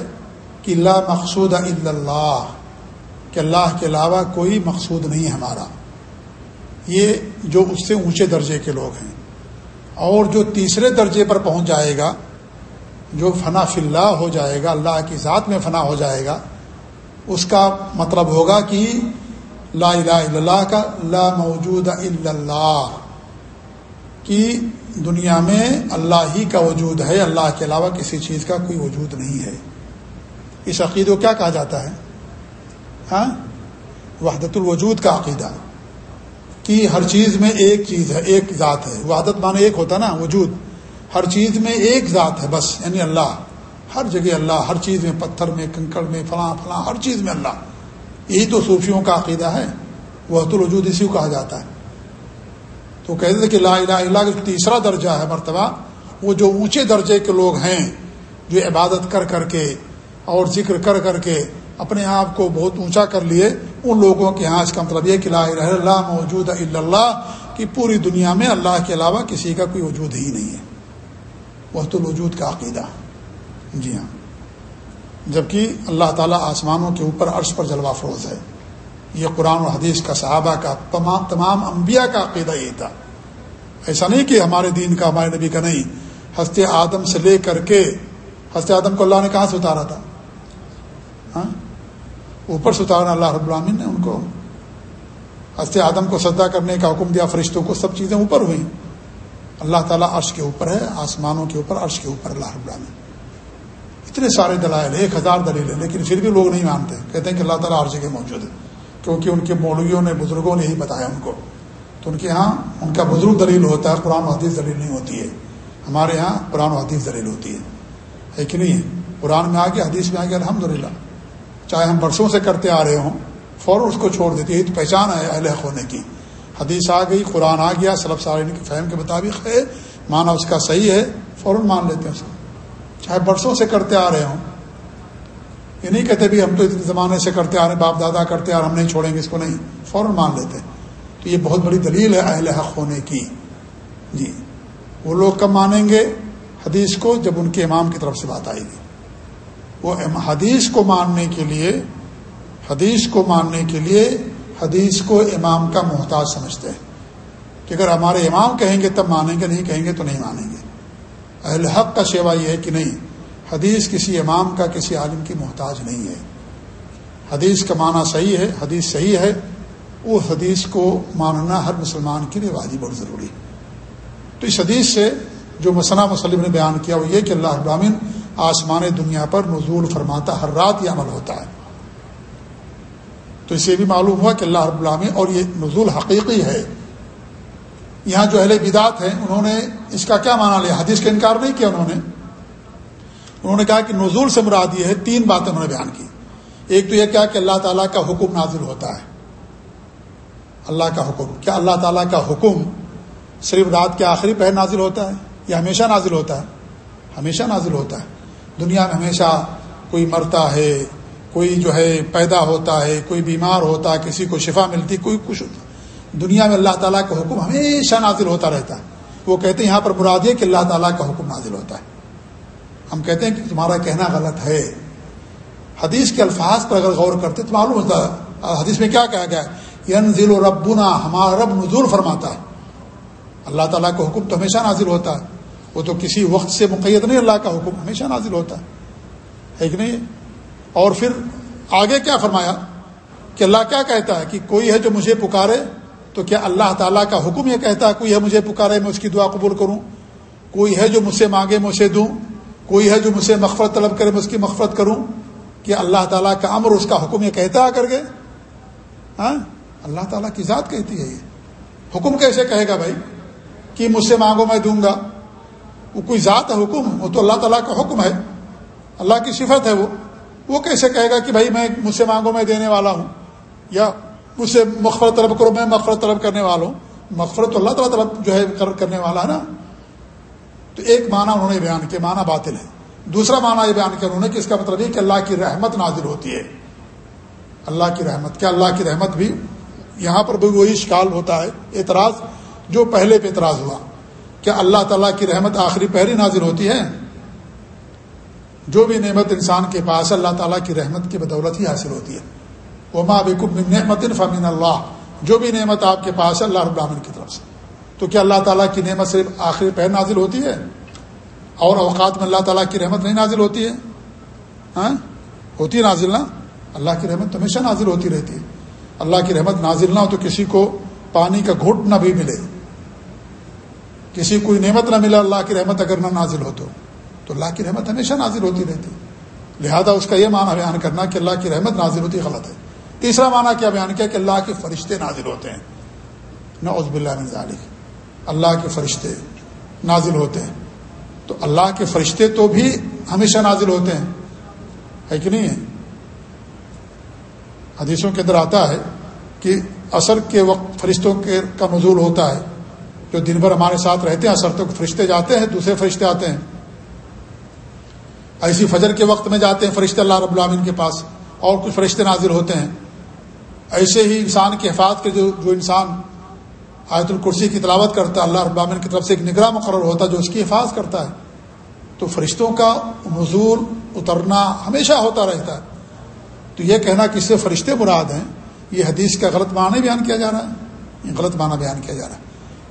کہ اللہ مقصود الا اللہ، کہ اللہ کے علاوہ کوئی مقصود نہیں ہمارا۔ یہ جو اس سے اونچے درجے کے لوگ ہیں۔ اور جو تیسرے درجے پر پہنچ جائے گا، جو فنا فی اللہ ہو جائے گا، اللہ کی ذات میں فنا ہو جائے گا، اس کا مطلب ہوگا کہ لا الہ الا اللہ کا لا موجود الا اللہ کی دنیا میں اللہ ہی کا وجود ہے، اللہ کے علاوہ کسی چیز کا کوئی وجود نہیں ہے۔ اس عقید کو کیا کہا جاتا ہے؟ ہاں؟ وحدت الوجود کا عقیدہ۔ کہ ہر چیز میں ایک چیز ہے، ایک ذات ہے۔ وحدت مانے ایک ہوتا نا، وجود۔ ہر چیز میں ایک ذات ہے بس یعنی اللہ۔ ہر جگہ اللہ، ہر چیز میں پتھر میں، کنکڑ میں، فلاں فلاں، ہر چیز میں اللہ۔ یہی تو صوفیوں کا عقیدہ ہے۔ وہ الوجود اسی کو کہا جاتا ہے۔ تو کہتے تھے کہ لا الہ اللہ کا تیسرا درجہ ہے، مرتبہ، وہ جو اونچے درجے کے لوگ ہیں، جو عبادت کر کر کے اور ذکر کر کر کے اپنے آپ کو بہت اونچا کر لیے ان لوگوں کے ہاں اس کا مطلب یہ کہ لا الہ اللہ، موجود الا اللہ کی پوری دنیا میں اللہ کے علاوہ کسی کا کوئی وجود ہی نہیں ہے۔ وہ تو الوجود کا عقیدہ۔ جی ہاں۔ جبکہ اللہ تعالیٰ آسمانوں کے اوپر عرش پر جلوہ فروز ہے۔ یہ قرآن و حدیث کا صحابہ کا تمام تمام انبیاء کا عقیدہ یہ تھا۔ ایسا نہیں کہ ہمارے دین کا، ہمارے نبی کا نہیں۔ ہست آدم سے لے کر کے ہست آدم کو اللہ نے کہاں سے اتارا تھا؟ اوپر سے اتارا اللہ رب العامن نے ان کو۔ ہست آدم کو سدا کرنے کا حکم دیا، فرشتوں کو سب چیزیں اوپر ہوئیں۔ اللہ تعالیٰ عرش کے اوپر ہے، آسمانوں کے اوپر، عرش کے اوپر اللہ رب العالمین۔ اتنے سارے دلائل، ایک ہزار دلیل ہیں لیکن پھر بھی لوگ نہیں مانتے۔ کہتے ہیں کہ اللہ تعالیٰ ہر جگہ موجود ہے، کیونکہ ان کے مولویوں نے بزرگوں نے یہی بتایا ان کو۔ تو ان کے یہاں ان کا بزرگ دلیل ہوتا ہے، قرآن و حدیث دلیل نہیں ہوتی ہے۔ ہمارے یہاں قرآن و حدیث دلیل ہوتی ہے۔ ہے کہ نہیں؟ قرآن میں آ گیا حدیث میں آ گیا الحمد چاہے ہم برسوں سے کرتے آ رہے ہوں، فوراً اس کو چھوڑ دیتی یہی تو پہچان ہے اہل حق ہونے کی۔ حدیث آ گئی، قرآن آ گیا سلب سارے فہم کے مطابق ہے۔ مانا اس کا صحیح ہے، فوراً مان لیتے ہیں اس کو۔ چاہے برسوں سے کرتے آ رہے ہوں۔ یہ نہیں کہتے بھی ہم تو اتنے زمانے سے کرتے آ رہے ہیں، باپ دادا کرتے آ رہے ہم نہیں چھوڑیں گے اس کو، نہیں۔ فوراً مان لیتے تو یہ بہت بڑی دلیل ہے اہل حق ہونے کی۔ جی۔ وہ لوگ کب مانیں گے؟ حدیث کو جب ان کے امام کی طرف سے بات آئے گی۔ وہ حدیث کو ماننے کے لیے حدیث کو ماننے کے لیے حدیث کو امام کا محتاج سمجھتے ہیں۔ کہ اگر ہمارے امام کہیں گے تب مانیں گے، نہیں کہیں گے تو نہیں مانیں گے۔ اہل حق کا سیوا یہ ہے کہ نہیں، حدیث کسی امام کا، کسی عالم کی محتاج نہیں ہے۔ حدیث کا معنی صحیح ہے، حدیث صحیح ہے۔ وہ حدیث کو ماننا ہر مسلمان کے لیے واجب اور ضروری۔ تو اس حدیث سے جو مسئلہ مسلم نے بیان کیا وہ یہ کہ اللہ ابراہین آسمان دنیا پر نزول فرماتا، ہر رات یہ عمل ہوتا ہے۔ تو اسے بھی معلوم ہوا کہ اللہ رب العامن اور یہ نزول حقیقی ہے۔ یہاں جو اہل بدات ہیں، انہوں نے اس کا کیا مانا لیا؟ حدیث کا انکار نہیں کیا انہوں نے۔ انہوں نے کہا کہ نزول سے مراد یہ ہے، تین باتیں انہوں نے بیان کی۔ ایک تو یہ کیا کہ اللہ تعالیٰ کا حکم نازل ہوتا ہے۔ اللہ کا حکم۔ کیا اللہ تعالیٰ کا حکم صرف رات کے آخری پہر نازل ہوتا ہے یا ہمیشہ نازل ہوتا ہے؟ ہمیشہ نازل ہوتا ہے۔ دنیا میں ہمیشہ کوئی مرتا ہے، کوئی جو ہے پیدا ہوتا ہے، کوئی بیمار ہوتا ہے کسی کو شفا ملتی، کوئی کچھ ہوتا۔ دنیا میں اللہ تعالیٰ کا حکم ہمیشہ نازل ہوتا رہتا ہے۔ وہ کہتے ہیں یہاں پر مراد ہے کہ اللہ تعالیٰ کا حکم نازل ہوتا ہے۔ ہم کہتے ہیں کہ تمہارا کہنا غلط ہے۔ حدیث کے الفاظ پر اگر غور کرتے تو معلوم ہوتا ہے۔ حدیث میں کیا کہا گیا ینزل و ربنا، ہمارا رب نزول فرماتا ہے۔ اللہ تعالیٰ کا حکم تو ہمیشہ نازل ہوتا ہے۔ وہ تو کسی وقت سے مقید نہیں، اللہ کا حکم ہمیشہ نازل ہوتا ہے۔ کہ نہیں؟ اور پھر آگے کیا فرمایا؟ کہ اللہ کیا کہتا ہے؟ کہ کوئی ہے جو مجھے پکارے، تو کیا اللہ تعالیٰ کا حکم یہ کہتا ہے، کوئی ہے مجھے پکارے، میں اس کی دعا قبول کروں؟ کوئی ہے جو مجھ سے مانگے میں اسے دوں؟ کوئی ہے جو مجھ سے مغفرت طلب کرے، میں اس کی مغفرت کروں؟ کہ اللہ تعالیٰ کا امر اس کا حکم یہ کہتا آ کر کے ہاں؟ اللہ تعالیٰ کی ذات کہتی ہے یہ۔ حکم کیسے کہے گا بھائی؟ کہ مجھ سے مانگو، میں دوں گا۔ وہ کوئی ذات ہے حکم وہ تو اللہ تعالیٰ کا حکم ہے۔ اللہ کی صفت ہے وہ۔ وہ کیسے کہے گا کہ بھائی میں مجھ سے مانگو، میں دینے والا ہوں؟ یا مجھ سے مغفرت طلب کرو، میں مغفرت طلب کرنے والا ہوں؟ مغفرت اللہ تعالیٰ طلب جو ہے کرنے والا ہے نا۔ تو ایک معنی انہوں نے بیان کیا، معنی باطل ہے۔ دوسرا معنی یہ بیان کیا انہوں نے کہ اس کا مطلب یہ کہ اللہ کی رحمت نازل ہوتی ہے۔ اللہ کی رحمت، کیا اللہ کی رحمت بھی یہاں پر بھی وہی شکال ہوتا ہے؟ اعتراض جو پہلے پہ اعتراض ہوا۔ کیا اللہ تعالیٰ کی رحمت آخری پہلی نازل ہوتی ہے؟ جو بھی نعمت انسان کے پاس اللہ تعالیٰ کی رحمت کی بدولت ہی حاصل ہوتی ہے۔ وہ بکب نعمت فمین اللہ جو بھی نعمت آپ کے پاس ہے اللہ رب العالمین کی طرف سے۔ تو کیا اللہ تعالیٰ کی نعمت صرف آخری پہر نازل ہوتی ہے؟ اور اوقات میں اللہ تعالیٰ کی رحمت نہیں نازل ہوتی ہے؟ ہاں؟ ہوتی ہے نازل نہ اللہ کی رحمت ہمیشہ نازل ہوتی رہتی ہے۔ اللہ کی رحمت نازل نہ ہو تو کسی کو پانی کا گھٹ نہ بھی ملے۔ کسی کوئی نعمت نہ ملے اللہ کی رحمت اگر نہ نازل ہو تو۔ تو اللہ کی رحمت ہمیشہ نازل ہوتی رہتی۔ لہذا اس کا یہ معنی بیان کرنا کہ اللہ کی رحمت نازل ہوتی غلط ہے۔ تیسرا معنی کیا بیان کیا کہ اللہ کے فرشتے نازل ہوتے ہیں۔ نہ عزب اللہ ذالک۔ اللہ کے فرشتے نازل ہوتے ہیں۔ تو اللہ کے فرشتے تو بھی ہمیشہ نازل ہوتے ہیں۔ ہے کہ نہیں؟ ہے حدیثوں کے اندر آتا ہے کہ اثر کے وقت فرشتوں کے کا نزول ہوتا ہے۔ جو دن بھر ہمارے ساتھ رہتے ہیں اثر تو فرشتے جاتے ہیں، دوسرے فرشتے آتے ہیں۔ ایسی فجر کے وقت میں جاتے ہیں فرشتے اللہ رب العامن کے پاس، اور کچھ فرشتے نازل ہوتے ہیں۔ ایسے ہی انسان کی حفاظت کے جو جو انسان آیت الکرسی کی تلاوت کرتا ہے، اللہ رب العامن کی طرف سے ایک نگراں مقرر ہوتا ہے جو اس کی حفاظت کرتا ہے۔ تو فرشتوں کا نزول اترنا ہمیشہ ہوتا رہتا ہے۔ تو یہ کہنا کہ اس سے فرشتے مراد ہیں، یہ حدیث کا غلط معنی بیان کیا جا رہا ہے۔ یہ غلط معنی بیان کیا جا رہا ہے۔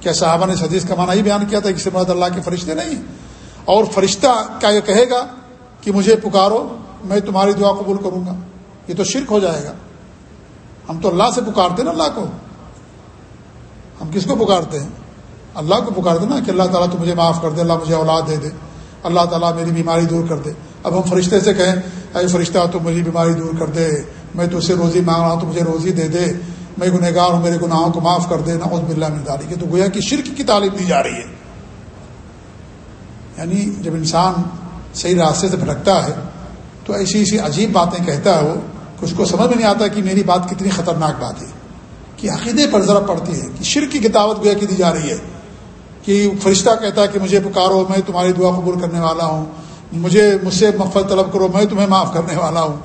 کیا صحابہ نے اس حدیث کا معنی ہی بیان کیا تھا کہ سے مراد اللہ کے فرشتے نہیں اور فرشتہ کیا یہ کہے گا کہ مجھے پکارو، میں تمہاری دعا قبول کروں گا۔ یہ تو شرک ہو جائے گا۔ ہم تو اللہ سے پکارتے نا اللہ کو۔ ہم کس کو پکارتے ہیں؟ اللہ کو پکارتے نا کہ اللہ تعالیٰ تو مجھے معاف کر دے، اللہ مجھے اولاد دے دے۔ اللہ تعالیٰ میری بیماری دور کر دے۔ اب ہم فرشتے سے کہیں، اے فرشتہ تو میری بیماری دور کر دے، میں تو اسے روزی مانگ رہا ہوں، تو مجھے روزی دے دے۔ میں گنہگار ہوں، میرے گناہوں کو معاف کر دے نہ اس بلّہ میں ڈالی کے تو گویا کہ شرک کی تعلیم دی جا رہی ہے۔ یعنی جب انسان صحیح راستے سے بھٹکتا ہے، تو ایسی ایسی عجیب باتیں کہتا ہے وہ، کہ اس کو سمجھ میں نہیں آتا کہ میری بات کتنی خطرناک بات ہے۔ کہ عقیدے پر ذرا پڑتی ہے، کہ شرک کی کتابت گویا کی دی جا رہی ہے۔ کہ فرشتہ کہتا ہے کہ مجھے پکارو، میں تمہاری دعا قبول کرنے والا ہوں۔ مجھے، مجھ سے مفت طلب کرو، میں تمہیں معاف کرنے والا ہوں۔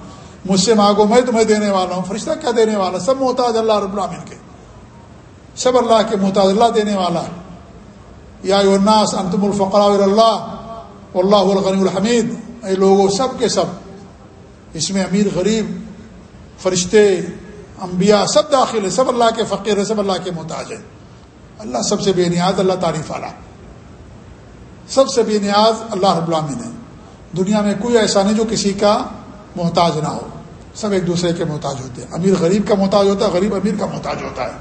مجھ سے مانگو میں تمہیں دینے والا ہوں، فرشتہ کیا دینے والا؟ سب محتاج اللہ رب العالمین کے۔ سب اللہ کے محتاج اللہ دینے والا یا الناس انتم الفقراء اللہ اللہ الغنی الحمید۔ اے لوگوں سب کے سب۔ اس میں امیر، غریب، فرشتے، انبیاء سب داخل ہے سب اللہ کے فقیر ہے سب اللہ کے محتاج ہیں۔ اللہ سب سے بے نیاز، اللہ تعریف والا۔ سب سے بے نیاز اللہ رب العالمین ہے۔ دنیا میں کوئی ایسا نہیں جو کسی کا محتاج نہ ہو۔ سب ایک دوسرے کے محتاج ہوتے ہیں۔ امیر غریب کا محتاج ہوتا ہے، غریب امیر کا محتاج ہوتا ہے۔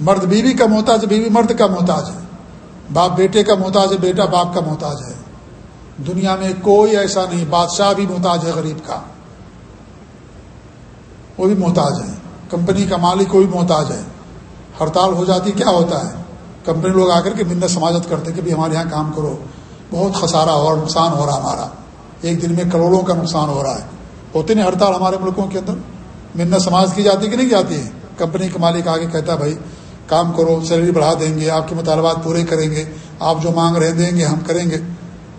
مرد بیوی کا محتاج، بیوی مرد کا محتاج ہے۔ باپ بیٹے کا محتاج ہے، بیٹا باپ کا محتاج ہے۔ دنیا میں کوئی ایسا نہیں، بادشاہ بھی محتاج ہے غریب کا۔ وہ بھی محتاج ہے۔ کمپنی کا مالک وہ بھی محتاج ہے۔ ہڑتال ہو جاتی کیا ہوتا ہے؟ کمپنی لوگ آ کر کے منت سماجت کرتے کہ بھی ہمارے یہاں کام کرو۔ بہت خسارہ ہو رہا نقصان ہو رہا ہمارا۔ ایک دن میں کروڑوں کا نقصان ہو رہا ہے۔ ہوتے نہیں ہڑتال ہمارے ملکوں کے اندر۔ منت سماج کی جاتی کہ نہیں جاتی ہے؟ کمپنی کے مالک آگے کہتا ہے، بھائی، کام کرو، سیلری بڑھا دیں گے، آپ کے مطالبات پورے کریں گے، آپ جو مانگ رہے دیں گے، ہم کریں گے۔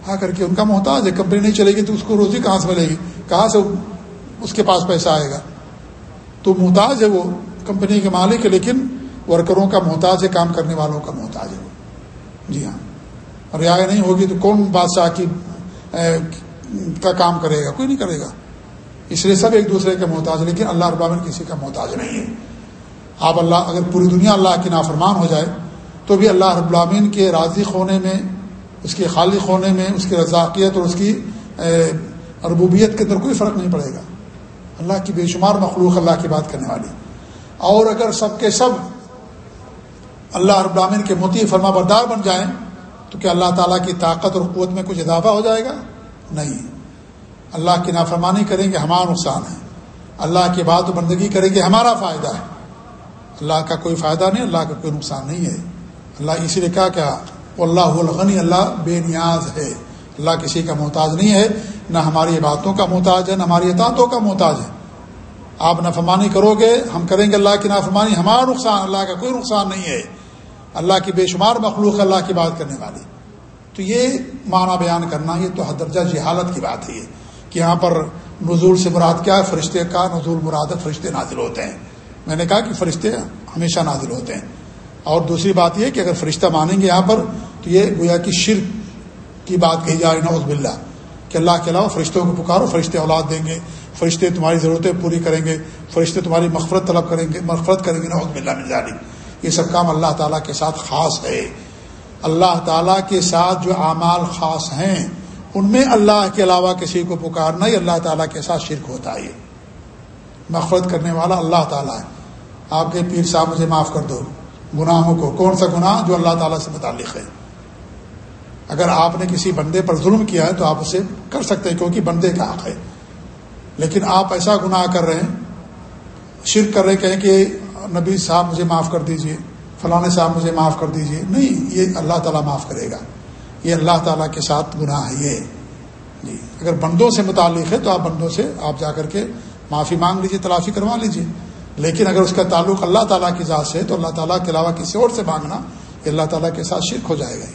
ہاں کر کے ان کا محتاج ہے۔ کمپنی نہیں چلے گی تو اس کو روزی کہاں سے ملے گی؟ کہاں سے اس کے پاس پیسہ آئے گا؟ تو محتاج ہے وہ کمپنی کے مالک ہے، لیکن ورکروں کا محتاج ہے، کام کرنے والوں کا محتاج ہے۔ وہ جی ہاں۔ رعایت نہیں ہوگی تو کون بادشاہ کی کا کام کرے گا، کوئی نہیں کرے گا۔ اس لیے سب ایک دوسرے کے محتاج لیکن اللہ ابامن کسی کا محتاج نہیں ہے۔ آپ اللہ، اگر پوری دنیا اللہ کی نافرمان ہو جائے، تو بھی اللہ رب العامین کے راضی ہونے میں، اس کے خالق ہونے میں، اس کی رضاقیت اور اس کی ربوبیت کے اندر کوئی فرق نہیں پڑے گا۔ اللہ کی بے شمار مخلوق اللہ کی بات کرنے والی۔ اور اگر سب کے سب اللہ رب العامین کے متی فرما بردار بن جائیں، تو کیا اللہ تعالیٰ کی طاقت اور قوت میں کچھ اضافہ ہو جائے گا؟ نہیں۔ اللہ کی نافرمانی کریں گے ہمارا نقصان ہے۔ اللہ کی بات بندگی کریں گے ہمارا فائدہ ہے۔ اللہ کا کوئی فائدہ نہیں، اللہ کا کوئی نقصان نہیں ہے۔ اللہ اسی لیے کیا کیا اللہ الغنی، اللہ بے نیاز ہے۔ اللہ کسی کا محتاج نہیں ہے، نہ ہماری باتوں کا محتاج ہے، نہ ہماری اطاعتوں کا محتاج ہے۔ آپ نافرمانی کرو گے، ہم کریں گے اللہ کی نافرمانی، ہمارا نقصان، اللہ کا کوئی نقصان نہیں ہے۔ اللہ کی بے شمار مخلوق اللہ کی بات کرنے والی۔ تو یہ معنی بیان کرنا، یہ تو درجہ جہالت کی بات ہے۔ کہ یہاں پر نزول سے مراد کیا ہے؟ فرشتے کا نزول مراد ہے، فرشتے نازل ہوتے ہیں۔ میں نے کہا کہ فرشتے ہمیشہ نازل ہوتے ہیں۔ اور دوسری بات یہ کہ اگر فرشتہ مانیں گے یہاں پر، تو یہ گویا کی شرک کی بات کہی جائے نوز باللہ۔ کہ اللہ کے علاوہ فرشتوں کو پکارو، فرشتے اولاد دیں گے، فرشتے تمہاری ضرورتیں پوری کریں گے، فرشتے تمہاری مغفرت طلب کریں گے، مغفرت کریں گے نوز باللہ مل جانی یہ سب کام اللہ تعالیٰ کے ساتھ خاص ہے۔ اللہ تعالیٰ کے ساتھ جو اعمال خاص ہیں، ان میں اللہ کے علاوہ کسی کو پکارنا ہی اللہ تعالیٰ کے ساتھ شرک ہوتا ہے۔ مغفرت کرنے والا اللہ تعالیٰ ہے۔ آپ کے پیر صاحب مجھے معاف کر دو۔ گناہوں کو، کون سا گناہ جو اللہ تعالیٰ سے متعلق ہے؟ اگر آپ نے کسی بندے پر ظلم کیا ہے تو آپ اسے کر سکتے ہیں کیونکہ بندے کا حق ہے۔ لیکن آپ ایسا گناہ کر رہے ہیں، شرک کر رہے کہیں کہ نبی صاحب مجھے معاف کر دیجیے۔ فلاں صاحب مجھے معاف کر دیجیے۔ نہیں، یہ اللہ تعالیٰ معاف کرے گا۔ یہ اللہ تعالیٰ کے ساتھ گناہ ہے یہ۔ جی اگر بندوں سے متعلق ہے تو آپ بندوں سے آپ جا کر کے معافی مانگ لیجیے تلافی کروا لیجیے لیکن اگر اس کا تعلق اللہ تعالیٰ کی ذات سے ہے تو اللہ تعالیٰ کے علاوہ کسی اور سے مانگنا یہ اللہ تعالیٰ کے ساتھ شرک ہو جائے گا۔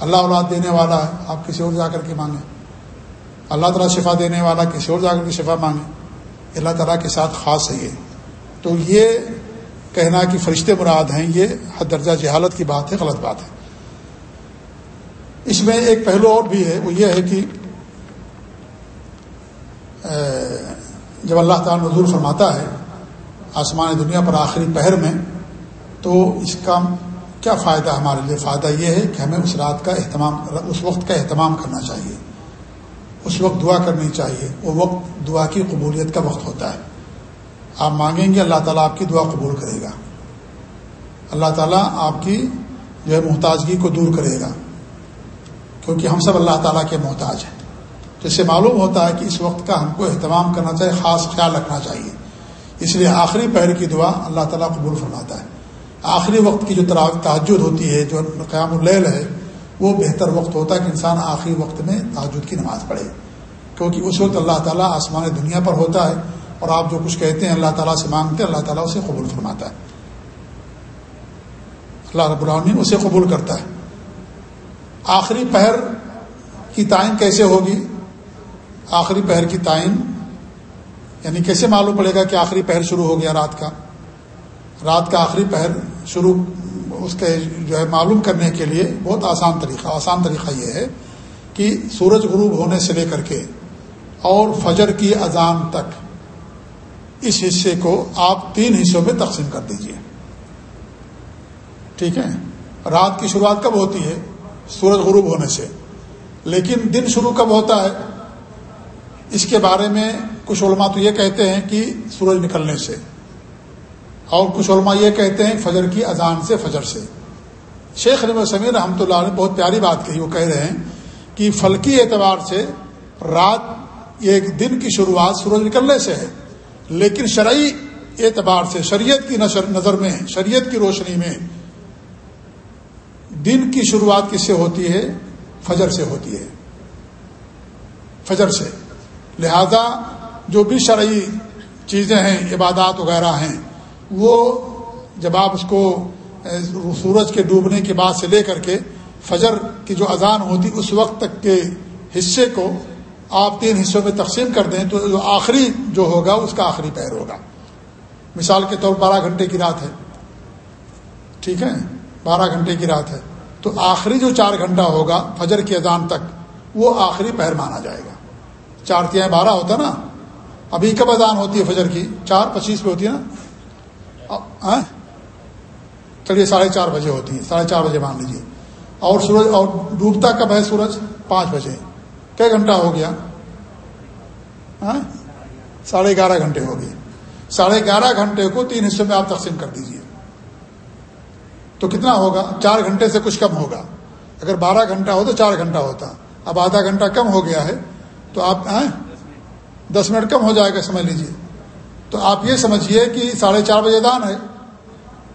اللہ اولاد دینے والا ہے، آپ کسی اور جا کر کے مانگیں۔ اللہ تعالیٰ شفا دینے والا کسی اور جا کر کے شفا مانگیں۔ اللہ تعالیٰ کے ساتھ خاص ہے یہ۔ تو یہ کہنا کہ فرشتے مراد ہیں، یہ حد درجہ جہالت کی بات ہے، غلط بات ہے۔ اس میں ایک پہلو اور بھی ہے، وہ یہ ہے کہ جب اللہ تعالیٰ نظور فرماتا ہے آسمان دنیا پر آخری پہر میں، تو اس کا کیا فائدہ ہمارے لیے؟ فائدہ یہ ہے کہ ہمیں اس رات کا اہتمام، اس وقت کا اہتمام کرنا چاہیے۔ اس وقت دعا کرنی چاہیے۔ وہ وقت دعا کی قبولیت کا وقت ہوتا ہے۔ آپ مانگیں گے، اللہ تعالیٰ آپ کی دعا قبول کرے گا۔ اللہ تعالیٰ آپ کی جو ہے محتاجگی کو دور کرے گا۔ کیونکہ ہم سب اللہ تعالیٰ کے محتاج ہیں۔ تو اس سے معلوم ہوتا ہے کہ اس وقت کا ہم کو اہتمام کرنا چاہیے، خاص خیال رکھنا چاہیے۔ اس لیے آخری پہر کی دعا اللہ تعالیٰ قبول فرماتا ہے۔ آخری وقت کی جو تعجد ہوتی ہے، جو قیام اللیل ہے، وہ بہتر وقت ہوتا ہے کہ انسان آخری وقت میں تعجد کی نماز پڑھے۔ کیونکہ اس وقت اللہ تعالیٰ آسمان دنیا پر ہوتا ہے۔ اور آپ جو کچھ کہتے ہیں اللہ تعالیٰ سے مانگتے ہیں، اللہ تعالیٰ اسے قبول فرماتا ہے۔ اللہ رب العالمین اسے قبول کرتا ہے۔ آخری پہر کی تعین کیسے ہوگی؟ آخری پہر کی تعین یعنی کیسے معلوم پڑے گا کہ آخری پہر شروع ہو گیا رات کا؟ رات کا آخری پہر شروع، اس کے جو ہے معلوم کرنے کے لیے بہت آسان طریقہ آسان طریقہ یہ ہے کہ سورج غروب ہونے سے لے کر کے اور فجر کی اذان تک اس حصے کو آپ تین حصوں میں تقسیم کر دیجیے۔ ٹھیک ہے؟ رات کی شروعات کب ہوتی ہے؟ سورج غروب ہونے سے۔ لیکن دن شروع کب ہوتا ہے؟ اس کے بارے میں کچھ علماء تو یہ کہتے ہیں کہ سورج نکلنے سے۔ اور کچھ علماء یہ کہتے ہیں فجر کی اذان سے فجر سے۔ شیخ نب سمیر رحمۃ اللہ نے بہت پیاری بات کہی۔ وہ کہہ رہے ہیں کہ فلکی اعتبار سے رات ایک دن کی شروعات سورج نکلنے سے ہے۔ لیکن شرعی اعتبار سے شریعت کی نظر میں شریعت کی روشنی میں دن کی شروعات کس سے ہوتی ہے؟ فجر سے ہوتی ہے۔ فجر سے۔ لہذا جو بھی شرعی چیزیں ہیں، عبادات وغیرہ ہیں، وہ جب آپ اس کو سورج کے ڈوبنے کے بعد سے لے کر کے فجر کی جو اذان ہوتی، اس وقت تک کے حصے کو آپ تین حصوں میں تقسیم کر دیں تو جو آخری جو ہوگا اس کا آخری پیر ہوگا۔ مثال کے طور بارہ گھنٹے کی رات ہے۔ ٹھیک ہے؟ بارہ گھنٹے کی رات ہے۔ تو آخری جو چار گھنٹہ ہوگا فجر کی اذان تک، وہ آخری پہر مانا جائے گا۔ چار تیا بارہ ہوتا نا۔ ابھی کب اذان ہوتی ہے فجر کی؟ چار پچیس پہ ہوتی ہے نا۔ چلیے، ساڑھے چار بجے ہوتی ہے۔ ساڑھے چار بجے مان لیجیے اور سورج، اور ڈوبتا کب ہے سورج؟ پانچ بجے۔ کئی گھنٹہ ہو گیا؟ ہاں؟ ساڑھے گیارہ گھنٹے ہو گئے۔ ساڑھے گیارہ گھنٹے کو تین حصوں میں آپ تقسیم کر دیجیے تو کتنا ہوگا؟ چار گھنٹے سے کچھ کم ہوگا۔ اگر بارہ گھنٹہ ہو تو چار گھنٹہ ہوتا۔ اب آدھا گھنٹہ کم ہو گیا ہے تو آپ ہاں؟ دس منٹ کم ہو جائے گا، سمجھ لیجیے تو آپ یہ سمجھیے کہ ساڑھے چار بجے دان ہے۔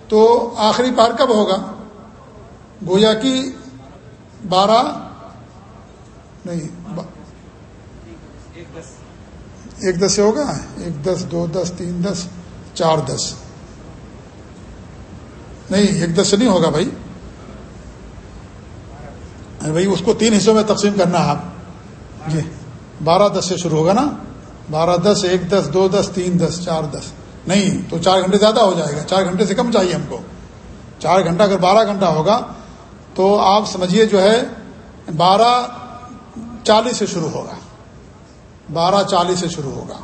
تو آخری پار کب ہوگا؟ گویا کہ بارہ، نہیں ایک دس سے ہوگا؟ ایک دس، دو دس، تین دس، چار دس۔ نہیں، ایک دس سے نہیں ہوگا بھائی۔ بھائی، اس کو تین حصوں میں تقسیم کرنا ہے آپ۔ جی بارہ دس سے شروع ہوگا نا؟ بارہ دس، ایک دس، دو دس، تین دس، چار دس۔ نہیں، تو چار گھنٹے زیادہ ہو جائے گا۔ چار گھنٹے سے کم چاہیے ہم کو۔ چار گھنٹہ اگر بارہ گھنٹہ ہوگا، تو آپ سمجھیے جو ہے، بارہ چالیس سے شروع ہوگا۔ بارہ چالیس سے شروع ہوگا۔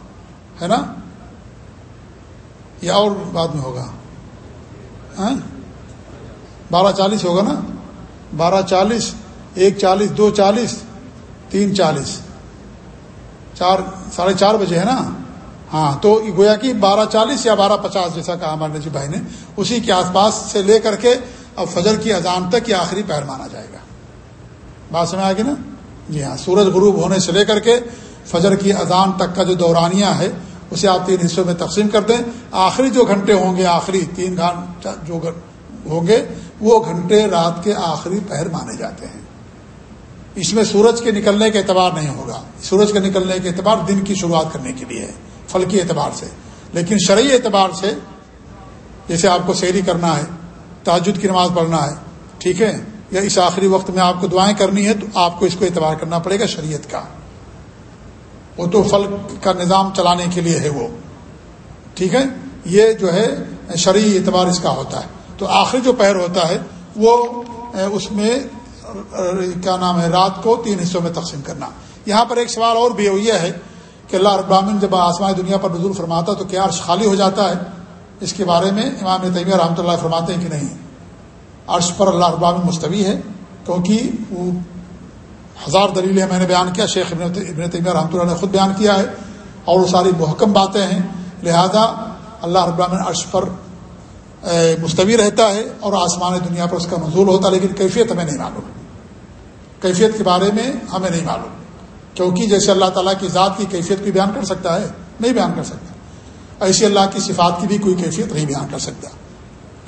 ہے نا؟ یا اور بعد میں ہوگا۔ ہاں؟ بارہ چالیس ہوگا نا؟ بارہ چالیس، ایک چالیس، دو چالیس، تین چالیس۔ چار، ساڑھے چار بجے ہے نا؟ ہاں تو گویا کہ بارہ چالیس یا بارہ پچاس جیسا کہا ہمارے نجیب بھائی نے، اسی کے آس پاس سے لے کر کے اب فجر کی اذان تک یہ آخری پیر مانا جائے گا۔ بات سمجھ آ گئی نا؟ جی ہاں سورج غروب ہونے سے لے کر کے فجر کی اذان تک کا جو دورانیہ ہے، اسے آپ تین حصوں میں تقسیم کر دیں۔ آخری جو گھنٹے ہوں گے، آخری تین گھنٹہ جو ہوں گے، وہ گھنٹے رات کے آخری پہر مانے جاتے ہیں۔ اس میں سورج کے نکلنے کے اعتبار نہیں ہوگا۔ سورج کے نکلنے کے اعتبار دن کی شروعات کرنے کے لیے ہے فلکی اعتبار سے۔ لیکن شرعی اعتبار سے جیسے آپ کو سیری کرنا ہے تاجد کی نماز پڑھنا ہے، ٹھیک ہے؟ یا اس آخری وقت میں آپ کو دعائیں کرنی ہے، تو آپ کو اس کو اعتبار کرنا پڑے گا شریعت کا۔ وہ تو فل کا نظام چلانے کے لیے ہے وہ۔ ٹھیک ہے؟ یہ جو ہے، شرعی اعتبار اس کا ہوتا ہے۔ تو آخری جو پہر ہوتا ہے، وہ اس میں، کیا نام ہے، رات کو تین حصوں میں تقسیم کرنا۔ یہاں پر ایک سوال اور بھی یہ ہے کہ اللہ ابراہین جب آسمانی دنیا پر نزول فرماتا تو کیا عرش خالی ہو جاتا ہے؟ اس کے بارے میں امام طیمیہ رحمۃ اللہ فرماتے ہیں کہ نہیں۔ عرش پر اللہ ابراہین مستوی ہے، کیونکہ وہ ہزار دلیلیں میں نے بیان کیا، شیخ ابن ابن تیمیہ رحمۃ اللہ نے خود بیان کیا ہے، اور وہ ساری محکم باتیں ہیں۔ لہذا اللہ ابراہین عرش پر مستوی رہتا ہے اور آسمان دنیا پر اس کا نزول ہوتا ہے، لیکن کیفیت ہمیں نہیں معلوم۔ کیفیت کے بارے میں ہمیں نہیں معلوم۔ کیونکہ جیسے اللہ تعالیٰ کی ذات کی کیفیت بھی بیان کر سکتا ہے؟ نہیں بیان کر سکتا۔ ایسی اللہ کی صفات کی بھی کوئی کیفیت نہیں بیان کر سکتا۔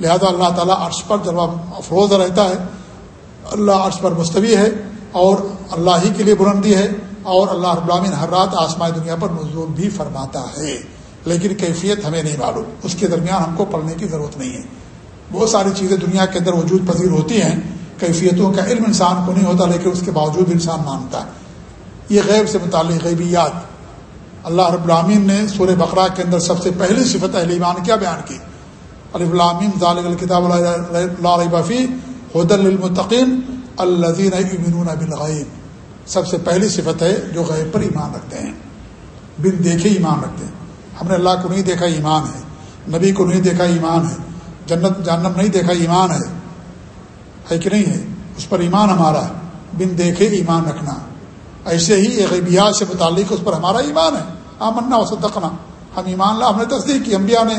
لہذا اللہ تعالیٰ عرش پر جب افروز رہتا ہے، اللہ عرش پر مستوی ہے۔ اور اللہ ہی کے لیے بلندی ہے اور اللہ ابراہین ہر رات آسمائی دنیا پر نزول بھی فرماتا ہے۔ لیکن کیفیت ہمیں نہیں معلوم۔ اس کے درمیان ہم کو پڑھنے کی ضرورت نہیں ہے۔ بہت ساری چیزیں دنیا کے اندر وجود پذیر ہوتی ہیں۔ کیفیتوں کا علم انسان کو نہیں ہوتا، لیکن اس کے باوجود انسان مانتا ہے۔ یہ غیب سے متعلق غیبیات۔ اللہ رب العامین نے سورہ بقرہ کے اندر سب سے پہلی صفت اہل ایمان کیا بیان کی؟ علیہ العامین الکتاب اللہ بفی حد المطقین الزین امین بالغیب۔ سب سے پہلی صفت ہے جو غیب پر ایمان رکھتے ہیں۔ بن دیکھے ایمان رکھتے ہیں۔ ہم نے اللہ کو نہیں دیکھا ایمان ہے، نبی کو نہیں دیکھا ایمان ہے، جنت جانم نہیں دیکھا ایمان ہے۔ ہے کہ نہیں ہے؟ اس پر ایمان ہمارا ہے۔ بن دیکھے ایمان رکھنا۔ ایسے ہی غیبیات سے متعلق اس پر ہمارا ایمان ہے۔ آمنا وصدقنا۔ ہم ایمان لا، ہم نے تصدیق کی، انبیاء نے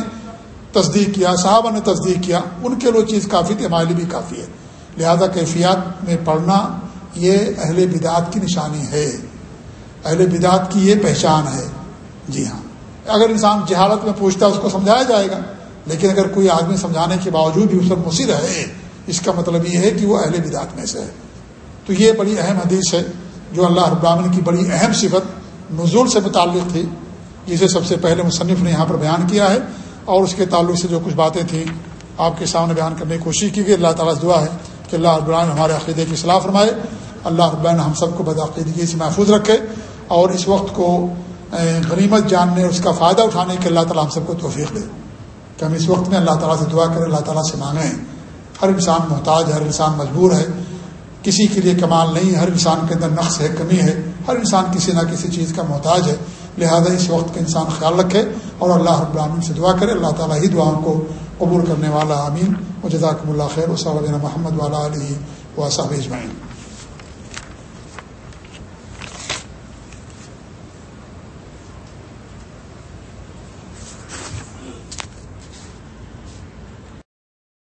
تصدیق کیا، صحابہ نے تصدیق کیا۔ ان کے لو چیز کافی تھی، ہمارے لیے بھی کافی ہے۔ لہذا کیفیات میں پڑھنا یہ اہل بدعت کی نشانی ہے۔ اہل بدعت کی یہ پہچان ہے۔ جی ہاں۔ اگر انسان جہالت میں پوچھتا ہے اس کو سمجھایا جائے گا، لیکن اگر کوئی آدمی سمجھانے کے باوجود بھی اس پر مصر ہے، اس کا مطلب یہ ہے کہ وہ اہل بدعت میں سے ہے۔ تو یہ بڑی اہم حدیث ہے، جو اللہ ابراہین کی بڑی اہم صفت نزول سے متعلق تھی۔ جسے سب سے پہلے مصنف نے یہاں پر بیان کیا ہے، اور اس کے تعلق سے جو کچھ باتیں تھیں، آپ کے سامنے بیان کرنے کی کوشش کی گئی۔ اللہ تعالیٰ سے دعا ہے۔ کہ اللہ ابراہین ہمارے عقیدے کی صلاح فرمائے۔ اللہ ابراہین ہم سب کو بدعقیدگی سے محفوظ رکھے اور اس وقت کو غنیمت جاننے اور اس کا فائدہ اٹھانے کے اللہ تعالیٰ ہم سب کو توفیق دے۔ کہ ہم اس وقت میں اللہ تعالیٰ سے دعا کریں، اللہ تعالیٰ سے مانگیں۔ ہر انسان محتاج ہے، ہر انسان مجبور ہے۔ کسی کے لیے کمال نہیں ہر انسان کے اندر نقص ہے، کمی ہے۔ ہر انسان کسی نہ کسی چیز کا محتاج ہے۔ لہذا اس وقت کا انسان خیال رکھے اور اللہ ابراہین سے دعا کرے۔ اللہ تعالیٰ ہی دعاؤں کو قبول کرنے والا امین و جزاکم اللہ خیر و محمد والا علیہ و صاحب اجمعین۔